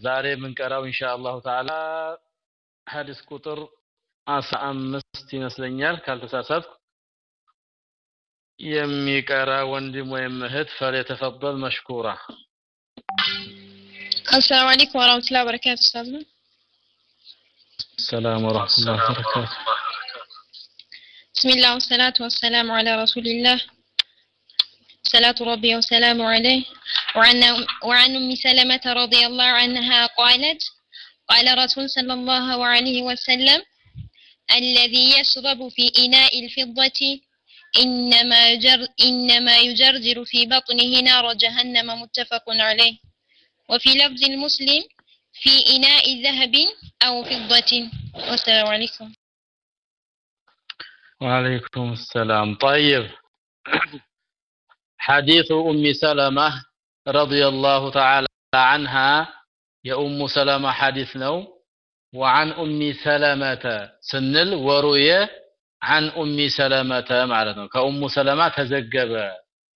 ዛሬ የምንቀራው ኢንሻአላሁ ተዓላ ሐዲስ ቁጥር አስራ አምስት ይመስለኛል። ካልተሳሳትኩ የሚቀራ ወንድም ወይም እህት ፈለተፈበል መሽኩራ። አሰላሙ አለይኩም ወራህመቱላሂ ወበረካቱ። ሰላም ሰላም ወራህመቱላሂ ወበረካቱ። بسم الله والصلاة والسلام على صلاة ربي وسلامه عليه. وعن, وعن أم سلمة رضي الله عنها قالت قال رسول صلى الله عليه وسلم الذي يشرب في إناء الفضة إنما, يجر إنما يجرجر في بطنه نار جهنم متفق عليه. وفي لفظ المسلم في إناء ذهب أو فضة. والسلام عليكم. وعليكم السلام. طيب. ሐዲሱ ኡሚ ሰለማህ ረዲየላሁ ተዓላ አንሃ የኡሙ ሰለማ ሐዲስ ነው። ወአን ኡሚ ሰለመተ ስንል ወሩየ አን ኡሚ ሰለመተ ማለት ነው። ከኡሙ ሰለማ ተዘገበ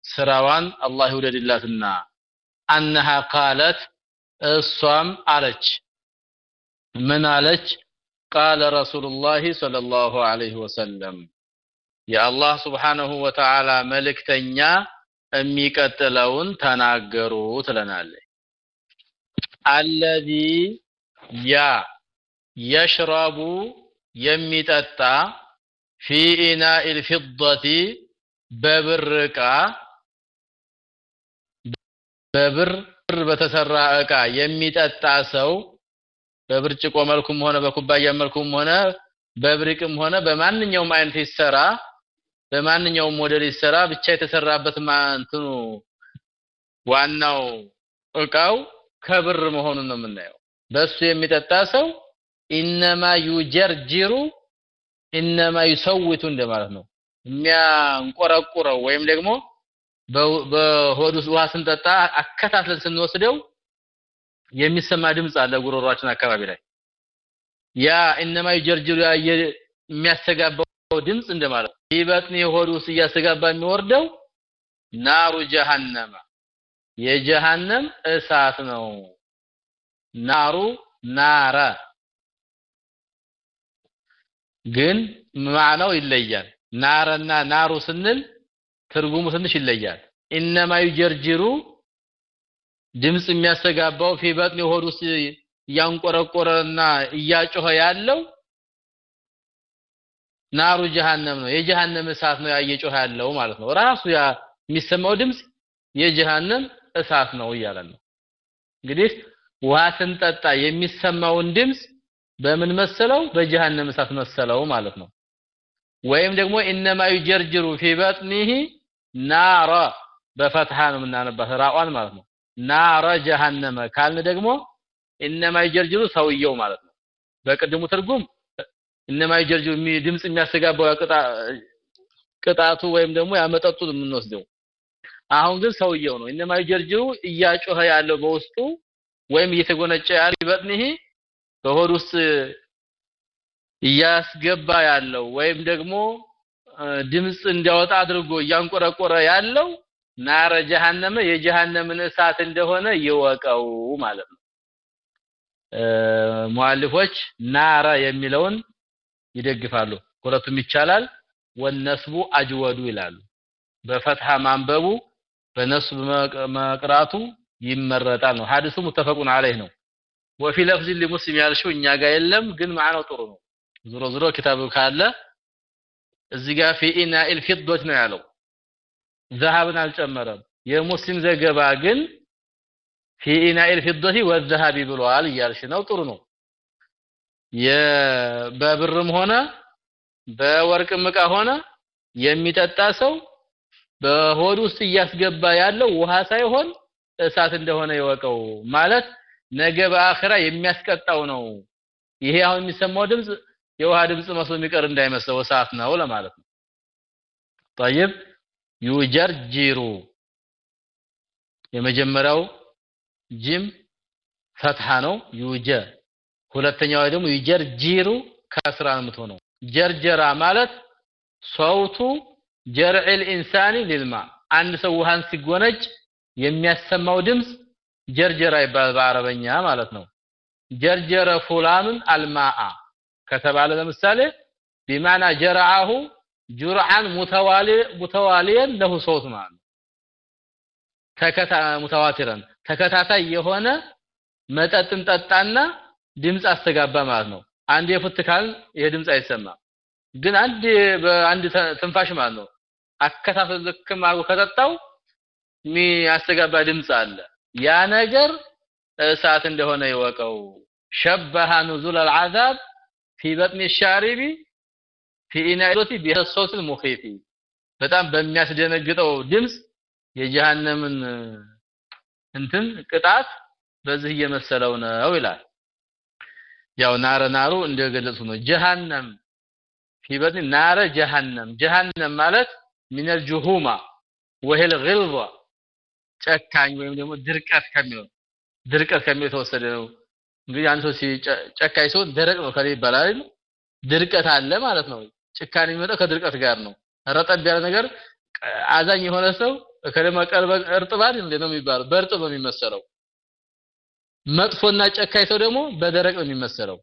ስራዋን አላህ ይውደድላትና አነሃ ቃለት እሷም አለች ምን አለች? ቃለ ረሱሉላሂ ሰለላሁ ዐለይሂ ወሰለም የአላህ ሱብሓነሁ ወተዓላ መልእክተኛ የሚቀጥለውን ተናገሩ ትለናለች። አለዚ ያ የሽራቡ የሚጠጣ ፊ ኢናኢል ፊደቲ በብር እቃ በብር በተሰራ እቃ የሚጠጣ ሰው በብርጭቆ መልኩም ሆነ በኩባያ መልኩም ሆነ በብሪቅም ሆነ በማንኛውም አይነት ይሰራ በማንኛውም ሞዴል ይሰራ ብቻ የተሰራበት እንትኑ ዋናው እቃው ከብር መሆኑን ነው የምናየው። በሱ የሚጠጣ ሰው ኢነማ ዩጀርጅሩ ኢነማ ይሰውቱ እንደማለት ነው። የሚያንቆረቁረው ወይም ደግሞ በሆድ ውሃ ስንጠጣ አከታትለን ስንወስደው የሚሰማ ድምፅ አለ ጉሮሯችን አካባቢ ላይ። ያ ኢነማ ይጀርጅሩ የሚያስተጋባው ድምፅ እንደማለት ይበጥኒ ሆድ ውስጥ እያስተጋባ የሚወርደው ናሩ ጀሃነመ። የጀሃነም እሳት ነው። ናሩ ናረ። ግን ማዕናው ይለያል። ናረና ናሩ ስንል ትርጉሙ ትንሽ ይለያል። ኢነማ ይጀርጅሩ ድምፅ የሚያስተጋባው ፊ በጥኒ ሆድ ውስጥ እያንቆረቆረና እያጮኸ ያለው ናሩ ጀሃነም ነው። የጀሃነም እሳት ነው ያየጮኸ ያለው ማለት ነው። ራሱ ያ የሚሰማው ድምፅ የጀሃነም እሳት ነው እያለን ነው። እንግዲህ ውሃ ስንጠጣ የሚሰማውን ድምፅ በምን መሰለው? በጀሃነም እሳት መሰለው ማለት ነው። ወይም ደግሞ ኢነማ ይጀርጅሩ ፊ በጥኒሂ ናረ በፈትሃ ነው የምናነባት ራቋን ማለት ነው። ናረ ጀሃነመ ካልን ደግሞ ኢነማ ይጀርጅሩ ሰውየው ማለት ነው። በቅድሙ ትርጉም ኢነማ ይጀርጅሩ ድምጽ የሚያስተጋባው ቅጣቱ ወይም ደግሞ ያመጠጡ የምንወስደው። አሁን ግን ሰውየው ነው። ኢነማ ይጀርጅሩ እያጮኸ ያለው በውስጡ ወይም እየተጎነጨ ያለው በጥኒሂ በሆድ ውስጥ እያስገባ ያለው ወይም ደግሞ ድምጽ እንዲያወጣ አድርጎ እያንቆረቆረ ያለው ናረ ጀሃነመ የጀሃነምን እሳት እንደሆነ ይወቀው ማለት ነው። ሙአሊፎች ናረ የሚለውን ይደግፋሉ። ሁለቱም ይቻላል። ወነስቡ አጅወዱ ይላሉ። በፈትሃ ማንበቡ በነስብ መቅራቱ ይመረጣል ነው። ሐዲሱ متفق عليه ነው። وفي لفظ لمسلم ያልሽው እኛ ጋር የለም ግን ማዕናው ጥሩ ነው። ዝሮ ዝሮ ኪታቡ ካለ እዚህ ጋር في إناء الفضة ነው ያለው። ذهب ን አልጨመረም። የሙስሊም ዘገባ ግን في إناء الفضة والذهب ብሏል እያልሽ ነው። ጥሩ ነው በብርም ሆነ በወርቅም ዕቃ ሆነ የሚጠጣ ሰው በሆድ ውስጥ እያስገባ ያለው ውሃ ሳይሆን እሳት እንደሆነ ይወቀው ማለት ነገ በአኺራ የሚያስቀጣው ነው ይሄ አሁን የሚሰማው ድምጽ የውሃ ድምጽ መስሎ የሚቀር እንዳይመስለው እሳት ነው ለማለት ነው طيب ዩጀርጂሩ የመጀመሪያው ጂም ፈትሃ ነው ዩጀ ሁለተኛው ደግሞ ዩጀርጂሩ ከስራ ነው የምትሆነው። ጀርጀራ ማለት ሰውቱ ጀርዕል ኢንሳኒ ሊልማ። አንድ ሰው ውሃን ሲጎነጭ የሚያሰማው ድምፅ ጀርጀራ ይባላል በአረበኛ ማለት ነው። ጀርጀረ ፉላኑን አልማአ ከተባለ ለምሳሌ ጀረአሁ ጁርዓን ሙተዋሊ ሙተዋሊየን ለሁ ሶት ማለት ተከታታይ የሆነ መጠጥን ጠጣና ድምፅ አስተጋባ ማለት ነው። አንድ የፉትካል ይሄ ድምፅ አይሰማም ግን አንድ በአንድ ትንፋሽ ማለት ነው። አከታተል ልክም አድርጎ ከጠጣው የሚያስተጋባ ድምፅ አለ። ያ ነገር እሳት እንደሆነ ይወቀው። شبه نزول العذاب في بطن الشارب في إناء الفضة بصوت مخيف በጣም በሚያስደነግጠው ድምፅ የጀሃነምን እንትን ቅጣት በዚህ እየመሰለው ነው ይላል ያው ናረ ናሩ እንደገለጹ ነው። ጀሃነም ፊ በጥኒ ናረ ጀሃነም። ጀሃነም ማለት ሚነል ጁሁማ ወሂል ግልባ ጨካኝ ወይም ደግሞ ድርቀት ከሚለው ድርቀት ከሚለው የተወሰደ ነው። እንግዲህ ሰው ጨካኝ ሰው ደረቅ ነው ከላይ ይባላል ድርቀት አለ ማለት ነው። ጭካኔ የሚመጣው ከድርቀት ጋር ነው። ረጠብ ያለ ነገር አዛኝ የሆነ ሰው ከለማ ቀልበ እርጥባል እንደ ነው የሚባለው? በእርጥብ ነው የሚመሰለው መጥፎና ጨካኝ ሰው ደግሞ በደረቅ ነው የሚመሰለው።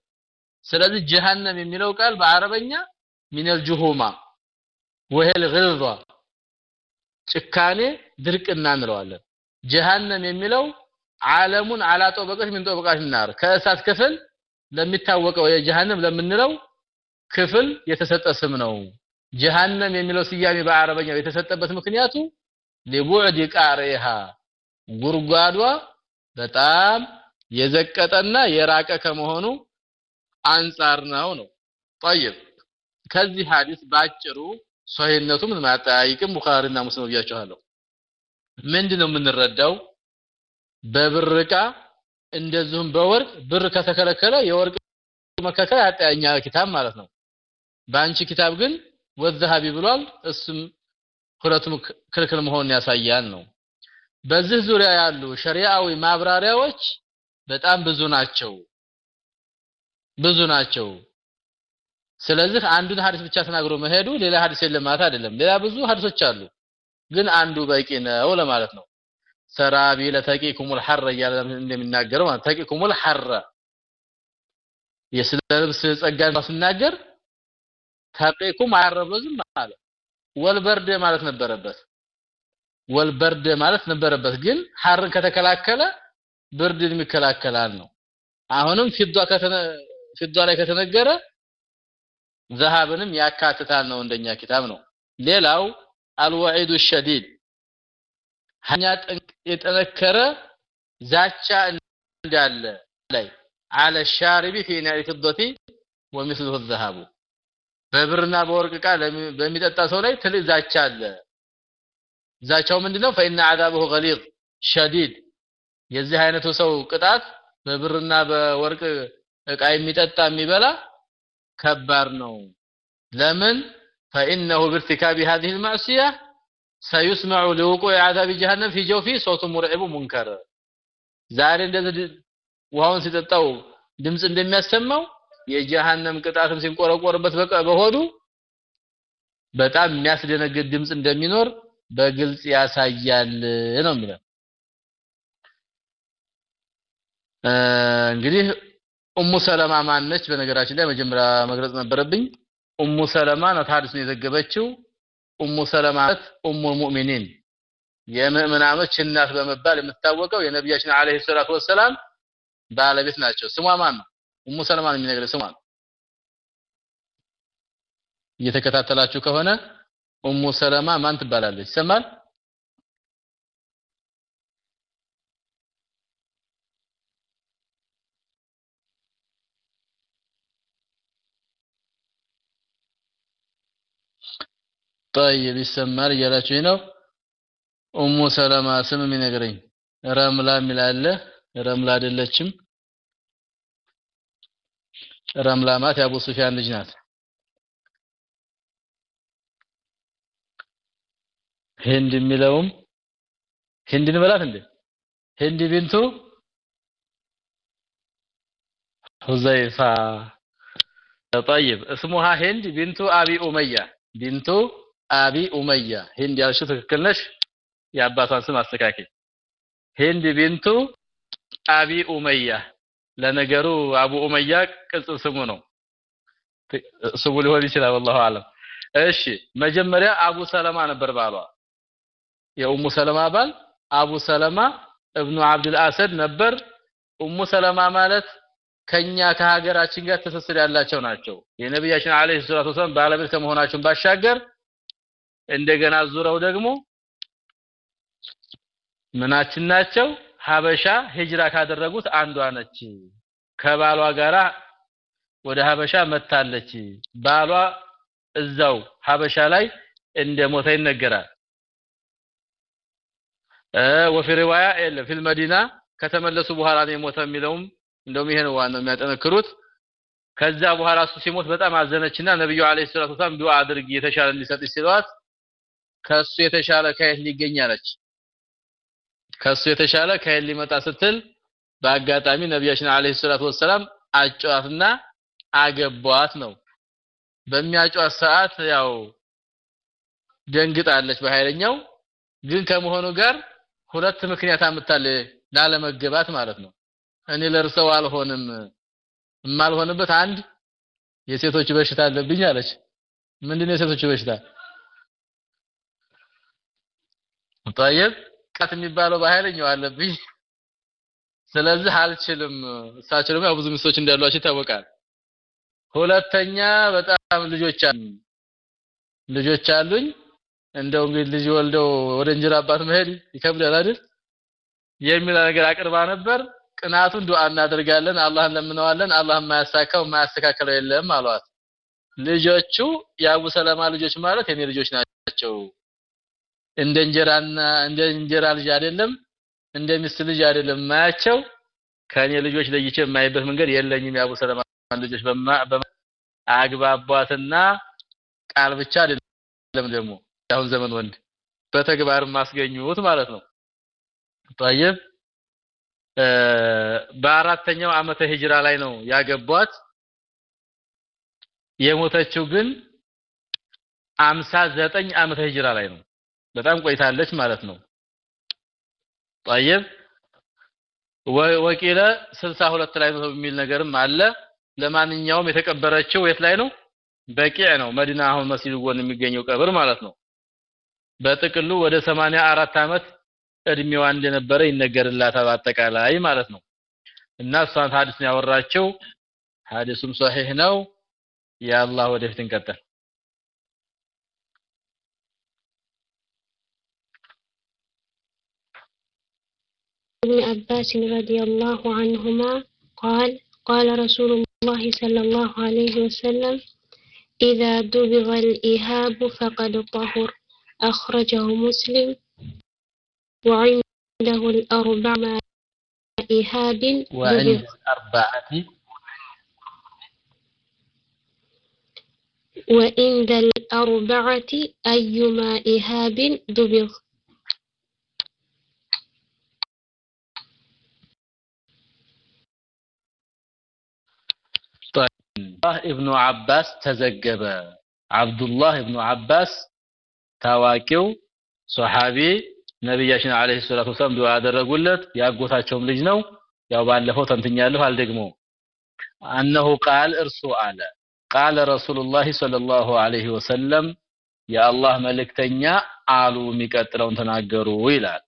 ስለዚህ ጀሃነም የሚለው ቃል በአረበኛ ሚነል ጁሁማ ወሄል ግልባ ጭካኔ ድርቅና እንለዋለን። ጀሃነም የሚለው ዓለሙን አላጦ በቀሽ ምን ጠበቃሽ ናር ከእሳት ክፍል ለሚታወቀው የጀሃነም ለምንለው ክፍል የተሰጠ ስም ነው። ጀሃነም የሚለው ስያሜ በአረበኛው የተሰጠበት ምክንያቱ ለቡዕድ ቃሪሃ ጉርጓዷ በጣም የዘቀጠና የራቀ ከመሆኑ አንጻር ነው ነው طيب ከዚህ ሐዲስ ባጭሩ ሶሂነቱ ምን ማጠያይቅም ቡኻሪና ሙስሊም ብያቸዋለሁ ምንድነው የምንረዳው በብር ዕቃ እንደዚሁም በወርቅ ብር ከተከለከለ የወርቅ መከከል አጠያኛ ኪታብ ማለት ነው በአንቺ ኪታብ ግን ወዘሃቢ ብሏል እሱም ሁለቱም ክልክል መሆኑን ያሳያል ነው በዚህ ዙሪያ ያሉ ሸሪዓዊ ማብራሪያዎች በጣም ብዙ ናቸው። ብዙ ናቸው። ስለዚህ አንዱን ሐዲስ ብቻ ተናግሮ መሄዱ ሌላ ሐዲስ የለም ማለት አይደለም። ሌላ ብዙ ሐዲሶች አሉ ግን አንዱ በቂ ነው ለማለት ነው። ሰራቢ ለተቂኩሙል ሐረ እያለ እንደሚናገረው ማለት ተቂኩሙል ሐረ የስለ ልብስ ጸጋን ሲናገር ተቂኩም አያረበዝም ማለት ወልበርደ ማለት ነበረበት። ወልበርደ ማለት ነበረበት ግን ሐርን ከተከላከለ ብርድን ይከላከላል ነው አሁንም ፊዷ ከተነ ፊዷ ላይ ከተነገረ ዘሃብንም ያካትታል ነው እንደኛ ኪታብ ነው ሌላው አልወዒዱ ሸዲድ ሀኛ የጠነከረ ዛቻ እንዳለ ላይ على الشارب في نار فضة ومثله الذهب በብርና በወርቅ ዕቃ በሚጠጣ ሰው ላይ ትልቅ ዛቻ አለ ዛቻው ምንድነው فإن عذابه غليظ شديد የዚህ አይነቱ ሰው ቅጣት በብርና በወርቅ ዕቃ የሚጠጣ የሚበላ ከባድ ነው ለምን فإنه بارتكاب هذه المعصية سيسمع لوقوع عذاب جهنم في جوفه صوت مرعب منكر ዛሬ እንደዚህ ውሃውን ሲጠጣው ድምጽ እንደሚያሰማው የጀሃነም ቅጣትም ሲንቆረቆርበት በሆዱ በጣም የሚያስደነግጥ ድምጽ እንደሚኖር በግልጽ ያሳያል ነው የሚለው እንግዲህ ኡሙ ሰለማ ማነች በነገራችን ላይ መጀመሪያ መግለጽ ነበረብኝ። ኡሙ ሰለማ ናት ሐዲስን የዘገበችው። ኡሙ ሰለማ ማለት ኡሙ ሙእሚኒን የምእምናኖች እናት በመባል የምትታወቀው የነቢያችን አለይሂ ሰላቱ ወሰላም ባለቤት ናቸው። ስሟ ማን ነው? ኡሙ ሰለማ ነው የሚነግረው ስሟ ነው። እየተከታተላችሁ ከሆነ ኡሙ ሰለማ ማን ትባላለች? ይሰማል طيب ይሰማል እያላችሁ ነው ኡሙ ሰለማ ስም የሚነግረኝ ረምላ የሚላለ ረምላ አይደለችም ረምላ ማለት የአቡ ሱፊያን ልጅ ናት ህንድ የሚለውም ህንድን በላት እንዴ ህንድ ቢንቱ ሁዘይፋ طيب اسمها هند بنت ابي اميه بنت አቢ ኡመያ ሂንድ ያልሽው ትክክል ነሽ የአባቷን ስም አስተካክል ሂንድ ቢንቱ አቢ ኡመያ ለነገሩ አቡ ኡመያ ቅጽል ስሙ ነው ስሙ ሊሆን ይችላል والله አለም እሺ መጀመሪያ አቡ ሰለማ ነበር ባሏ የኡሙ ሰለማ ባል አቡ ሰለማ እብኑ አብዱል አሰድ ነበር ኡሙ ሰለማ ማለት ከኛ ከሀገራችን ጋር ትስስር ያላቸው ናቸው የነብያችን አለይሂ ሰላቱ ወሰለም ባለቤት ከመሆናቸው ባሻገር እንደገና ዙረው ደግሞ ምናችን ናቸው? ሀበሻ ሂጅራ ካደረጉት አንዷ ነች። ከባሏ ጋራ ወደ ሀበሻ መታለች። ባሏ እዛው ሀበሻ ላይ እንደሞተ ይነገራል። ወፊ ሪዋያ የለም። ፊል መዲና ከተመለሱ በኋላ ነው የሞተ የሚለውም እንደውም ይሄ ዋናው የሚያጠነክሩት። ከዛ በኋላ እሱ ሲሞት በጣም አዘነችና ነብዩ አለይሂ ሰላቱ ወሰለም ዱዓ አድርጊ የተሻለ እንዲሰጥሽ ሲሏት ከሱ የተሻለ ከየት ሊገኝ አለች? ከሱ የተሻለ ከየት ሊመጣ ስትል በአጋጣሚ ነቢያችን አለይሂ ሰላቱ ወሰለም አጫዋትና አገቧት ነው። በሚያጫዋት ሰዓት ያው ደንግጣለች በኃይለኛው። ግን ከመሆኑ ጋር ሁለት ምክንያት አምታለ ላለመገባት ማለት ነው። እኔ ለርሰው አልሆንም የማልሆንበት አንድ የሴቶች በሽታ አለብኝ አለች። ምንድነው የሴቶች በሽታ طيب ቀት የሚባለው በኃይለኛው አለብኝ ስለዚህ አልችልም እሳቸው ደግሞ ብዙ ሚስቶች እንዳሏቸው ይታወቃል ሁለተኛ በጣም ልጆች አሉኝ ልጆች አሉኝ እንደው እንግዲህ ልጅ ወልደው ወደ እንጀራ አባት መሄድ ይከብዳል አይደል የሚል ነገር አቅርባ ነበር ቅናቱን ዱዓ እናደርጋለን አላህን ለምነዋለን አላህ የማያሳካው የማያስተካከለው የለም አሏት ልጆቹ የአቡ ሰለማ ልጆች ማለት የኔ ልጆች ናቸው እንደ እንጀራና እንደ እንጀራ ልጅ አይደለም እንደ ሚስት ልጅ አይደለም ማያቸው ከኔ ልጆች ለይቼ የማይበት መንገድ የለኝም የአቡ ሰለማ ልጆች በማ አግባቧትና ቃል ብቻ አይደለም ደግሞ አሁን ዘመን ወንድ በተግባር ማስገኙት ማለት ነው طيب በአራተኛው ዓመተ ሂጅራ ላይ ነው ያገቧት የሞተችው ግን 59 ዓመተ ሂጅራ ላይ ነው በጣም ቆይታለች ማለት ነው طيب ወቂለ 62 ላይ ነው የሚል ነገርም አለ ለማንኛውም የተቀበረችው የት ላይ ነው በቂዕ ነው መዲና አሁን መስጊድ ጎን የሚገኘው ቀብር ማለት ነው በጥቅሉ ወደ 84 ዓመት እድሜዋ እንደነበረ ይነገርላታል አጠቃላይ ማለት ነው እና እሷን ሐዲስ ነው ያወራችው ሐዲሱም ሶሒህ ነው ያአላህ ወደፊት እንቀጥል ابن عباس رضي الله عنهما قال قال رسول الله صلى الله عليه وسلم إذا دبغ الإهاب فقد طهر. أخرجه مسلم. وعنده الأربع مع إهاب وعند الأربعة. وعند الأربعة أيما إهاب دبغ. ኢብኑ አባስ ተዘገበ። አብዱላህ ኢብኑ አባስ ታዋቂው ሶሐቢ ነብያችን አለይሂ ሰላቱ ወሰለም ዱዓ ያደረጉለት ያጎታቸውም ልጅ ነው። ያው ባለፈው ተንትኛለሁ አልደግሞ አነሁ ቃል እርሱ አለ። ቃለ ረሱሉላህ ሰለላሁ ዐለይሂ ወሰለም የአላህ መልእክተኛ አሉ የሚቀጥለውን ተናገሩ ይላል።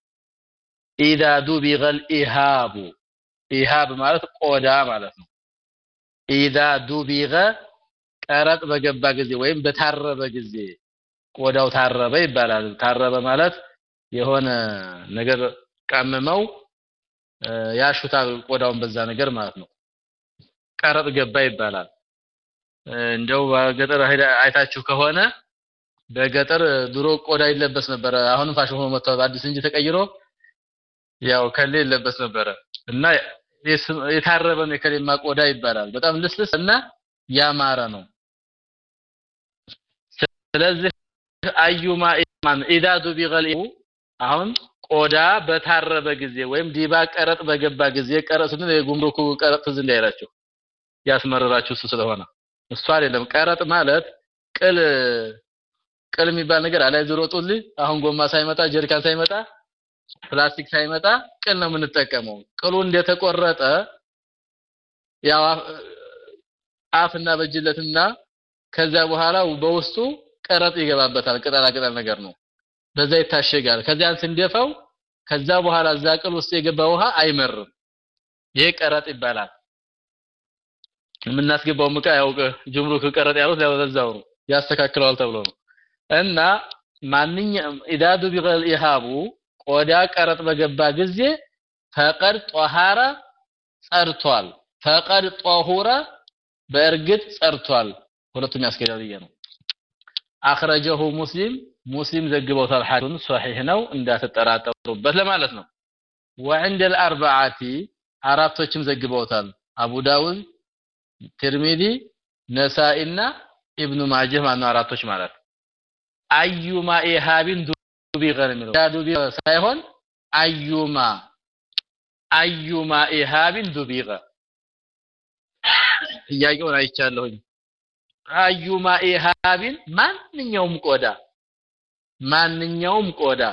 ኢዛ ዱቢገል ኢሃቡ ኢሃብ ማለት ቆዳ ማለት ነው ኢዛ ዱቢገ ቀረጥ በገባ ጊዜ ወይም በታረበ ጊዜ ቆዳው ታረበ ይባላል። ታረበ ማለት የሆነ ነገር ቀምመው ያሹታል ቆዳውን በዛ ነገር ማለት ነው። ቀረጥ ገባ ይባላል። እንደው በገጠር አይታችሁ ከሆነ በገጠር ድሮ ቆዳ ይለበስ ነበረ። አሁንም ፋሽን ሆኖ መጥቷል። አዲስ እንጂ ተቀይሮ ያው ከሌ ይለበስ ነበረ። እና የታረበ የከሌማ ቆዳ ይባላል። በጣም ልስልስ እና ያማረ ነው። ስለዚህ አዩማ ኢማን ኢዛ ዱቢገል አሁን ቆዳ በታረበ ጊዜ ወይም ዲባ ቀረጥ በገባ ጊዜ ቀረጥ ስንል ቀረጥ ትዝ እንዳይላችሁ ያስመረራችሁ እሱ ስለሆነ እሱ አይደለም። ቀረጥ ማለት ቅል ቅል የሚባል ነገር አላይ ዝሮጡልኝ አሁን ጎማ ሳይመጣ ጀሪካን ሳይመጣ ፕላስቲክ ሳይመጣ ቅል ነው የምንጠቀመው። ቅሉ እንደተቆረጠ ያው አፍና በጅለትና ከዛ በኋላ በውስጡ ቀረጥ ይገባበታል። ቅጠላ ቅጠል ነገር ነው። በዛ ይታሸጋል። ከዚያን ስንደፋው ከዛ በኋላ እዛ ቅል ውስጥ የገባ ውሃ አይመርም። ይሄ ቀረጥ ይባላል። የምናስገባው ዕቃ ያው ጅምሩክ ቀረጥ ያሉት ለዛው ነው ያስተካክለዋል ተብሎ ነው እና ማንኛውም ኢዳዱ ቢገል ኢሃቡ ቆዳ ቀረጥ በገባ ጊዜ ፈቀድ ጧሃራ ጸርቷል። ፈቀድ ጧሁራ በእርግጥ ጸርቷል። ሁለቱም ያስኬዳል ነው። አኽረጀሁ ሙስሊም ሙስሊም ዘግበውታል። ሐዲሱን ሶሒህ ነው እንዳትጠራጠሩበት ለማለት ነው። ወዕንደ አልአርበዓቲ አራቶችም ዘግበውታል። አቡ ዳውድ፣ ትርሚዚ፣ ነሳኢና ኢብኑ ማጀህ ማነው አራቶች ማለት أيما إهاب ነው የሚለው دبغ ሳይሆን أيما أيما إهاب دبغ ጥያቄውን አይቻለሁኝ። أيما إهاب ማንኛውም ቆዳ ማንኛውም ቆዳ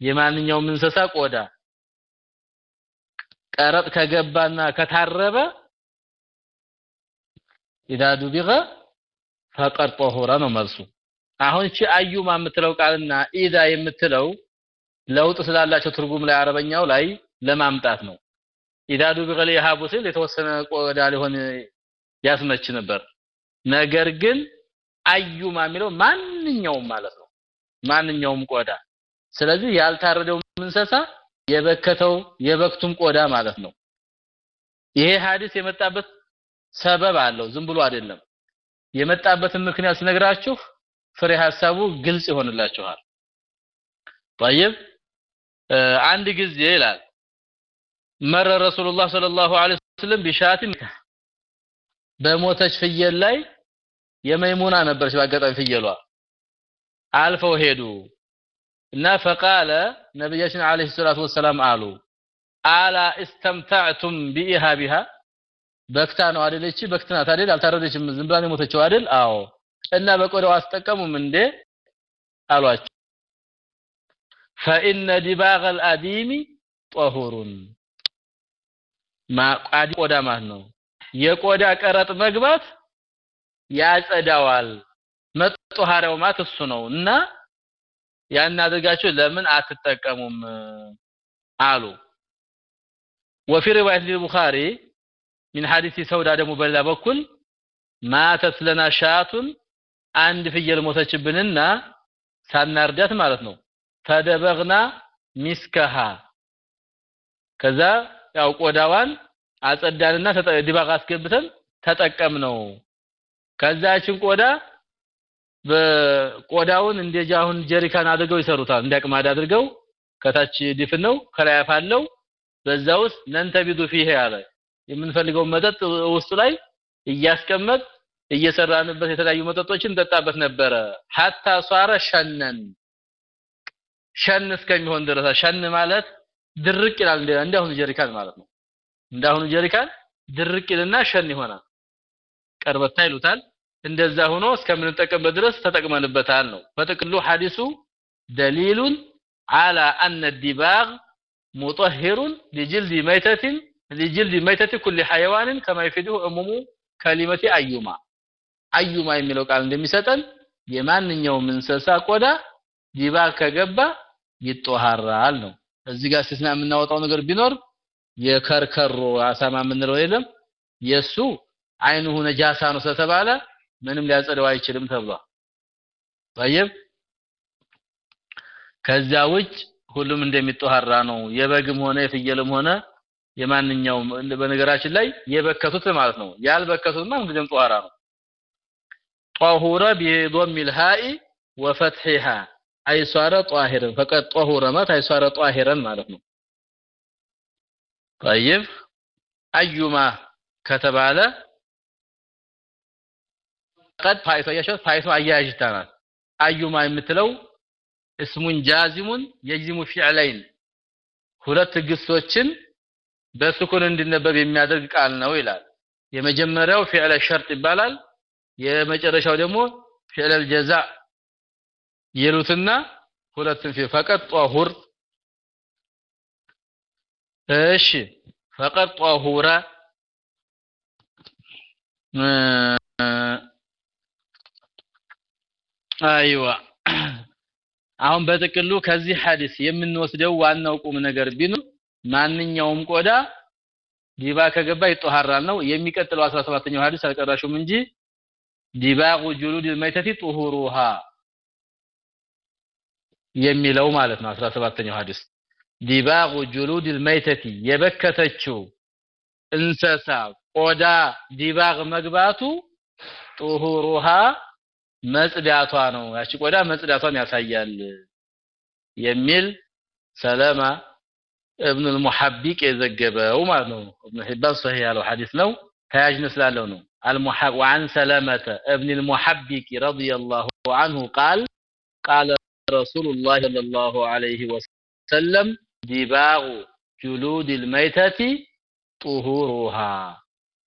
የማንኛውም እንስሳ ቆዳ ቀረጥ ከገባና ከታረበ ኢዳ ዱቢገ ፈቀድ ጦሁረ ነው መልሱ። አሁን እቺ አዩማ የምትለው ቃልና ኢዳ የምትለው ለውጥ ስላላቸው ትርጉም ላይ አረበኛው ላይ ለማምጣት ነው። ኢዳ ዱቢገ ሊሃቡ ሲል የተወሰነ ቆዳ ሊሆን ያስመች ነበር። ነገር ግን አዩማ የሚለው ማንኛውም ማለት ነው። ማንኛውም ቆዳ ስለዚህ ያልታረደው እንስሳ የበከተው የበክቱም ቆዳ ማለት ነው። ይሄ ሐዲስ የመጣበት ሰበብ አለው፣ ዝም ብሎ አይደለም። የመጣበትን ምክንያት ሲነግራችሁ ፍሬ ሐሳቡ ግልጽ ይሆንላችኋል። طيب አንድ ጊዜ ይላል መረ ረሱሉላህ ሰለላሁ ዐለይሂ ወሰለም ቢሻት በሞተች ፍየል ላይ የመይሙና ነበረች በአጋጣሚ ፍየሏ አልፈው ሄዱ እና ፈቃለ ነቢያችን አለይሂ ሰላቱ ወሰላም አሉ አላ استمتعتم بإهابها በክታ ነው አይደለች በክትናት አይደል አልታረደችም ዝም ብላ ነው የሞተችው አይደል አዎ እና በቆዳው አስጠቀሙም እንዴ አሏቸው فإن دباغ الأديم طهور ማ ቃዲ ቆዳ ማለት ነው የቆዳ ቀረጥ መግባት ያጸዳዋል መጦሃሪያው ማለት እሱ ነው እና ያን አድርጋችሁ ለምን አትጠቀሙም አሉ وفي روايه البخاري من حديث سودا ደግሞ በሌላ በኩል ማተት ለና ሻቱን አንድ ፍየል ሞተችብንና ሳናርዳት ማለት ነው። ተደበግና ሚስከሃ። ከዛ ያው ቆዳዋን አጸዳንና ድባቅ አስገብተን ተጠቀምነው። ከዛችን ቆዳ በቆዳውን እንደዚህ አሁን ጀሪካን አድርገው ይሰሩታል። እንዲያቅማድ አድርገው ከታች ድፍን ነው ከላይ አፋለው በዛ ውስጥ ነንተቢዱ ፊሄ አለ የምንፈልገው መጠጥ ውስጡ ላይ እያስቀመጥ እየሰራንበት የተለያዩ መጠጦችን እንጠጣበት ነበረ ሀታ ሷረ ሸነን ሸን እስከሚሆን ድረስ ሸን ማለት ድርቅ ይላል እንዳሁኑ ጀሪካን ማለት ነው እንዳሁኑ ጀሪካን ድርቅ ይልና ሸን ይሆናል ቀርበታ ይሉታል እንደዛ ሆኖ እስከምንጠቀምበት ድረስ ተጠቅመንበታል ነው በጥቅሉ ሐዲሱ ደሊሉን على أن الدباغ مطهر لجلد ميتة لجلد ميتة كل حيوان كما يفيده عموم كلمة أيما أيما የሚለው ቃል እንደሚሰጠን የማንኛውም እንስሳ ቆዳ ዲባግ ከገባ ይጦሃራል ነው እዚህ ጋር ስትና የምናወጣው ነገር ቢኖር የከርከሮ አሳማ የምንለው የለም የሱ አይኑሁ ነጃሳ ነው ስለተባለ ምንም ሊያጸደው አይችልም ተብሏል طيب ከዛ ውጭ ሁሉም እንደሚጦሃራ ነው የበግም ሆነ የፍየልም ሆነ የማንኛውም በነገራችን ላይ የበከቱት ማለት ነው ያልበከቱትማ ምንድነው ጦሃራ ነው طهور بضم الهاء وفتحها اي صار طاهرا فقد طهور ما اي صار طاهرا ማለት ነው طيب ايما ከተባለ ቀድ ፋይቶ ያሸት ፋይቶ አያጅታናል አዩማ የምትለው እስሙን ጃዚሙን የጅሙ ፊዕለይን ሁለት ግሶችን በስኩን እንዲነበብ የሚያደርግ ቃል ነው ይላል የመጀመሪያው ፊዕለ ሸርጥ ይባላል የመጨረሻው ደግሞ ፊዕለ ጀዛ ይሉትና ሁለቱም ፊ ፈቀጥ ጧሁር። እሺ ፈቀድ ጧሁረ አይዋ። አሁን በጥቅሉ ከዚህ ሐዲስ የምንወስደው ዋናው ቁም ነገር ቢኖር ማንኛውም ቆዳ ዲባ ከገባ ይጦሃራል ነው። የሚቀጥለው 17ኛው ሐዲስ አልቀራሹም እንጂ دباغ جلود الميتة طهورها የሚለው ማለት ነው። 17ኛው ሐዲስ دباغ جلود الميتة የበከተችው እንሰሳ ቆዳ ዲባግ መግባቱ طهورها መጽዳቷ ነው። ያቺ ቆዳ መጽዳቷን ያሳያል የሚል ሰለማ እብኑል ሙሐቢቅ የዘገበው ማለት ነው። እብኑ ሒባን ያለው ሐዲስ ነው። ተያያዥነት ስላለው ነው። المحب وعن سلامة ابن المحبق رضي الله عنه قال قال رسول الله صلى الله عليه وسلم دباغ جلود الميتة طهورها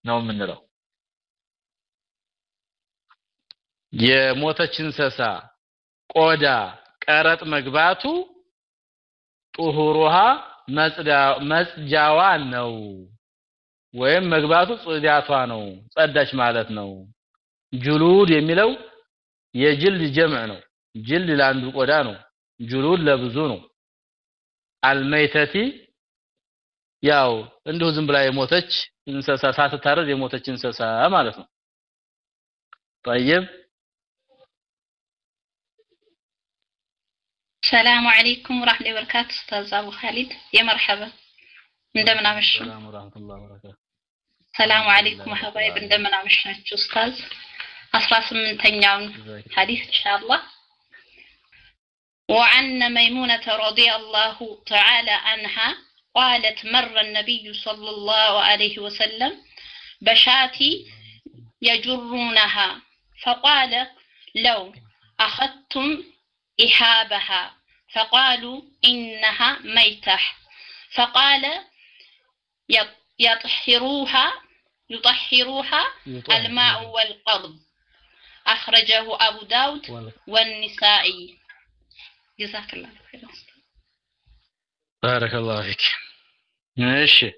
ነው የምንለው። የሞተች እንስሳ ቆዳ ቀረጥ መግባቱ ጡሁሩሃ መጽጃዋ ነው ወይም መግባቱ ጽዳቷ ነው ጸዳች ማለት ነው ጁሉድ የሚለው የጅልድ ጀምዕ ነው ጅልድ ለአንዱ ቆዳ ነው ጁሉድ ለብዙ ነው አልመይተቲ ያው እንዲሁ ዝም ብላ የሞተች እንስሳ ሳትታረድ የሞተች እንስሳ ማለት ነው طيب ሰላሙ አለይኩም ወራህመቱላሂ ወበረካቱ ኡስታዝ አቡ ኻሊድ የመርሐባ እንደምን አመሹ ሰላም ወራህመቱላሂ ወበረካቱ ሰላሙ አለይኩም ሀባይብ እንደምን አመሻችሁ ኡስታዝ አስራ ስምንተኛውን ሐዲስ ኢንሻአላህ وعن ميمونة رضي الله تعالى عنها قالت مر النبي صلى الله عليه وسلم بشاتي يجرونها فقال لو أخذتم إحابها فقالوا إنها ميتة فقال يطهروها يطهروها يطهر. الماء نعم. والقرض. أخرجه أبو داود والنسائي. جزاك الله خير بارك الله فيك. ماشي.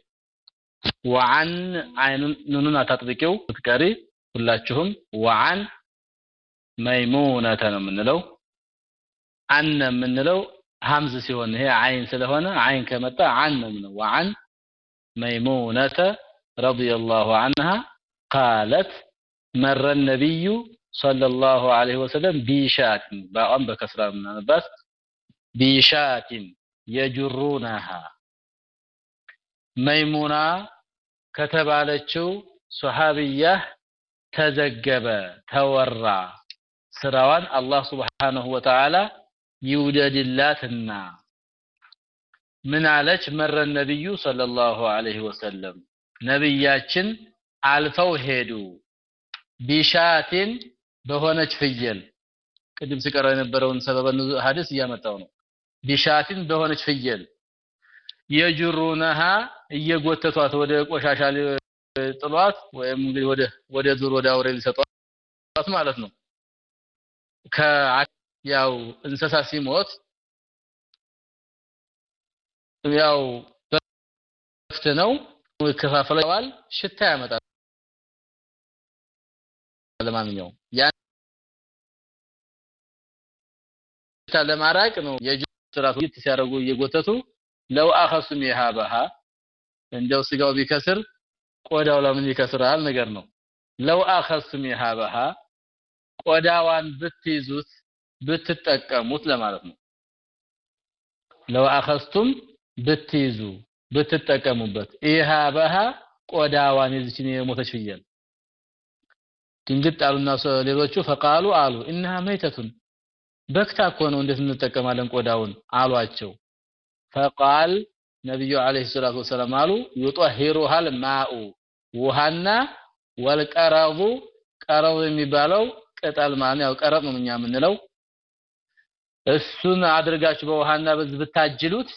وعن عن نونا تطبيقو تكاري كلاتهم وعن ميمونة من لو عن من لو همزة سيون هي عين سلهونة عين كمتا عن من وعن ميمونة رضي الله عنها قالت مر النبي صلى الله عليه وسلم بشات باء بكسره من بس بشات يجرونها መይሙና ከተባለችው ሱሐቢያህ ተዘገበ ተወራ ስራዋን አላህ Subhanahu Wa Ta'ala ይውደድላትና ምን አለች መረ ነብዩ ሰለላሁ ዐለይሂ ወሰለም ነብያችን አልፈው ሄዱ። بشاة በሆነች ፍየል። ቅድም ሲቀረው የነበረውን ሰበበ ሐዲስ እያመጣው ነው። بشاة በሆነች ፍየል يجرونها እየጎተቷት ወደ ቆሻሻ ጥሏት ወይም እንግዲህ ወደ ወደ ዱር ወደ አውሬ ሊሰጧት ማለት ነው። ከያው እንስሳ ሲሞት ያው በፍት ነው ይከፋፈለዋል ሽታ ያመጣል። ለማንኛውም ያን ለማራቅ ነው የጅራቱ ይት ሲያደርጉ እየጎተቱ ለው አኸሱም ይሃበሃ እንደው ስጋው ቢከስር ቆዳው ለምን ይከስራል ነገር ነው። ለው አኸሱም ይሃበሃ ቆዳዋን ብትይዙት ብትጠቀሙት ለማለት ነው። ለው አኸስቱም ብትይዙ ብትጠቀሙበት። ኢሃበሃ ቆዳዋን የዚችን የሞተች ፍየል። ድንግጥ አሉና ሌሎቹ ፈቃሉ አሉ ኢንሃ መይተቱን በክታ እኮ ነው እንዴት እንጠቀማለን ቆዳውን? አሏቸው። ፈቃል ነብዩ አለይሂ ሰላቱ ወሰላም አሉ ይطهሩሃል ማኡ ውሃና ወልቀረቡ ቀረቡ የሚባለው ቅጠል ማለት ያው ቀረብ ነው እኛ የምንለው። እሱን አድርጋችሁ በውሃና በዚህ ብታጅሉት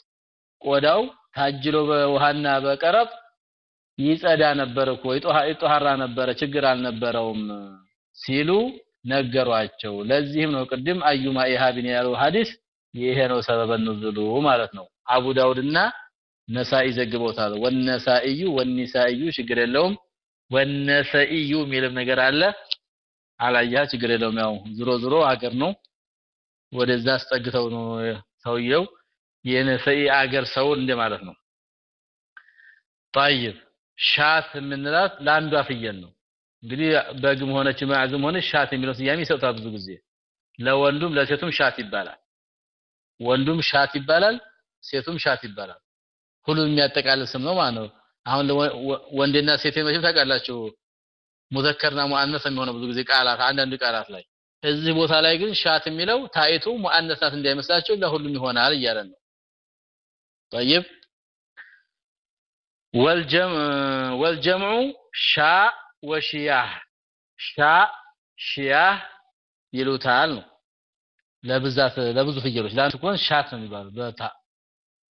ቆዳው ታጅሎ በውሃና በቀረብ ይጸዳ ነበር እኮ ይጦሃራ ነበረ ችግር አልነበረውም ሲሉ ነገሯቸው። ለዚህም ነው ቅድም አዩማ ኢሃቢን ያለው ሐዲስ ይሄ ነው ሰበበ ንዙሉ ማለት ነው። አቡ ዳውድና ነሳኢ ዘግበውታል። ወነሳኢዩ ወኒሳኢዩ ችግር የለውም ወነሰኢዩ የሚልም ነገር አለ። አላያ ችግር የለውም። ያው ዝሮ ዝሮ ሀገር ነው። ወደዛ አስጠግተው ነው ሰውየው የነሰኢ አገር ሰው እንደማለት ነው طيب ሻት የምንላት ለአንዷ ፍየል ነው እንግዲህ በግም ሆነች ማዕዝም ሆነች ሻት የሚለው ስያሜ ይሰጡታል ብዙ ጊዜ ለወንዱም ለሴቱም ሻት ይባላል ወንዱም ሻት ይባላል ሴቱም ሻት ይባላል ሁሉም የሚያጠቃልል ስም ነው ማለት ነው አሁን ወንድና ሴት መቼም ታውቃላችሁ ሙዘከርና ሙአነስ የሚሆነው ብዙ ጊዜ ቃላት አንዳንድ ቃላት ላይ እዚህ ቦታ ላይ ግን ሻት የሚለው ታይቱ ሙአነስ ናት እንዳይመስላችሁ ለሁሉም ይሆናል እያለ ነው طيب والجمع والجمع شاء وشياه شاء شياه ይሉታል ነው ለብዛት ለብዙ ፍየሎች ለአንድ እንኳን ሻት ነው የሚባለው በታ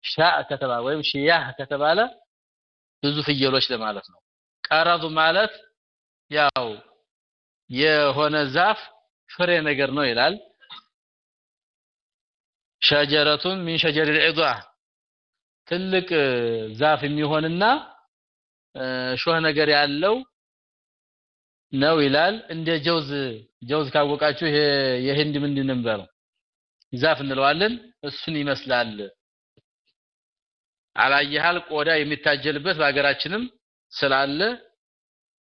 ሻ ከተባለ ወይም ሽያህ ከተባለ ብዙ ፍየሎች ለማለት ነው ቀረዱ ማለት ያው የሆነ ዛፍ ፍሬ ነገር ነው ይላል ሸጀረቱን ሚን ሸጀር العضا ትልቅ ዛፍ የሚሆንና ሾህ ነገር ያለው ነው ይላል። እንደ جوز جوز ካወቃችሁ የህንድ ምንድን ነው ዛፍ እንለዋለን። እሱን ይመስላል። አላየሃል ቆዳ የሚታጀልበት በሀገራችንም ስላለ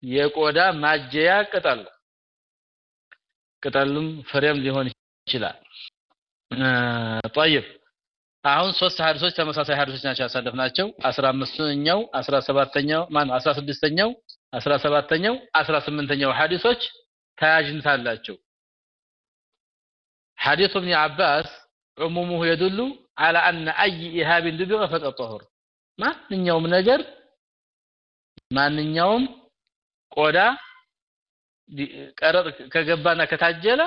የቆዳ ማጀያ ቅጠል ቅጠልም ፍሬም ሊሆን ይችላል። ጠይብ አሁን ሶስት ሐዲሶች ተመሳሳይ ሐዲሶች ናቸው ያሳለፍናቸው 15ኛው 17ኛው ማን 16ኛው 17ኛው 18ኛው ሐዲሶች ተያያዥነት አላቸው حديث ابن عباس عمومه يدل على أن أي إهاب دبغ فقد طهر ማንኛውም ነገር ማንኛውም ቆዳ ቀረጥ ከገባና ከታጀለ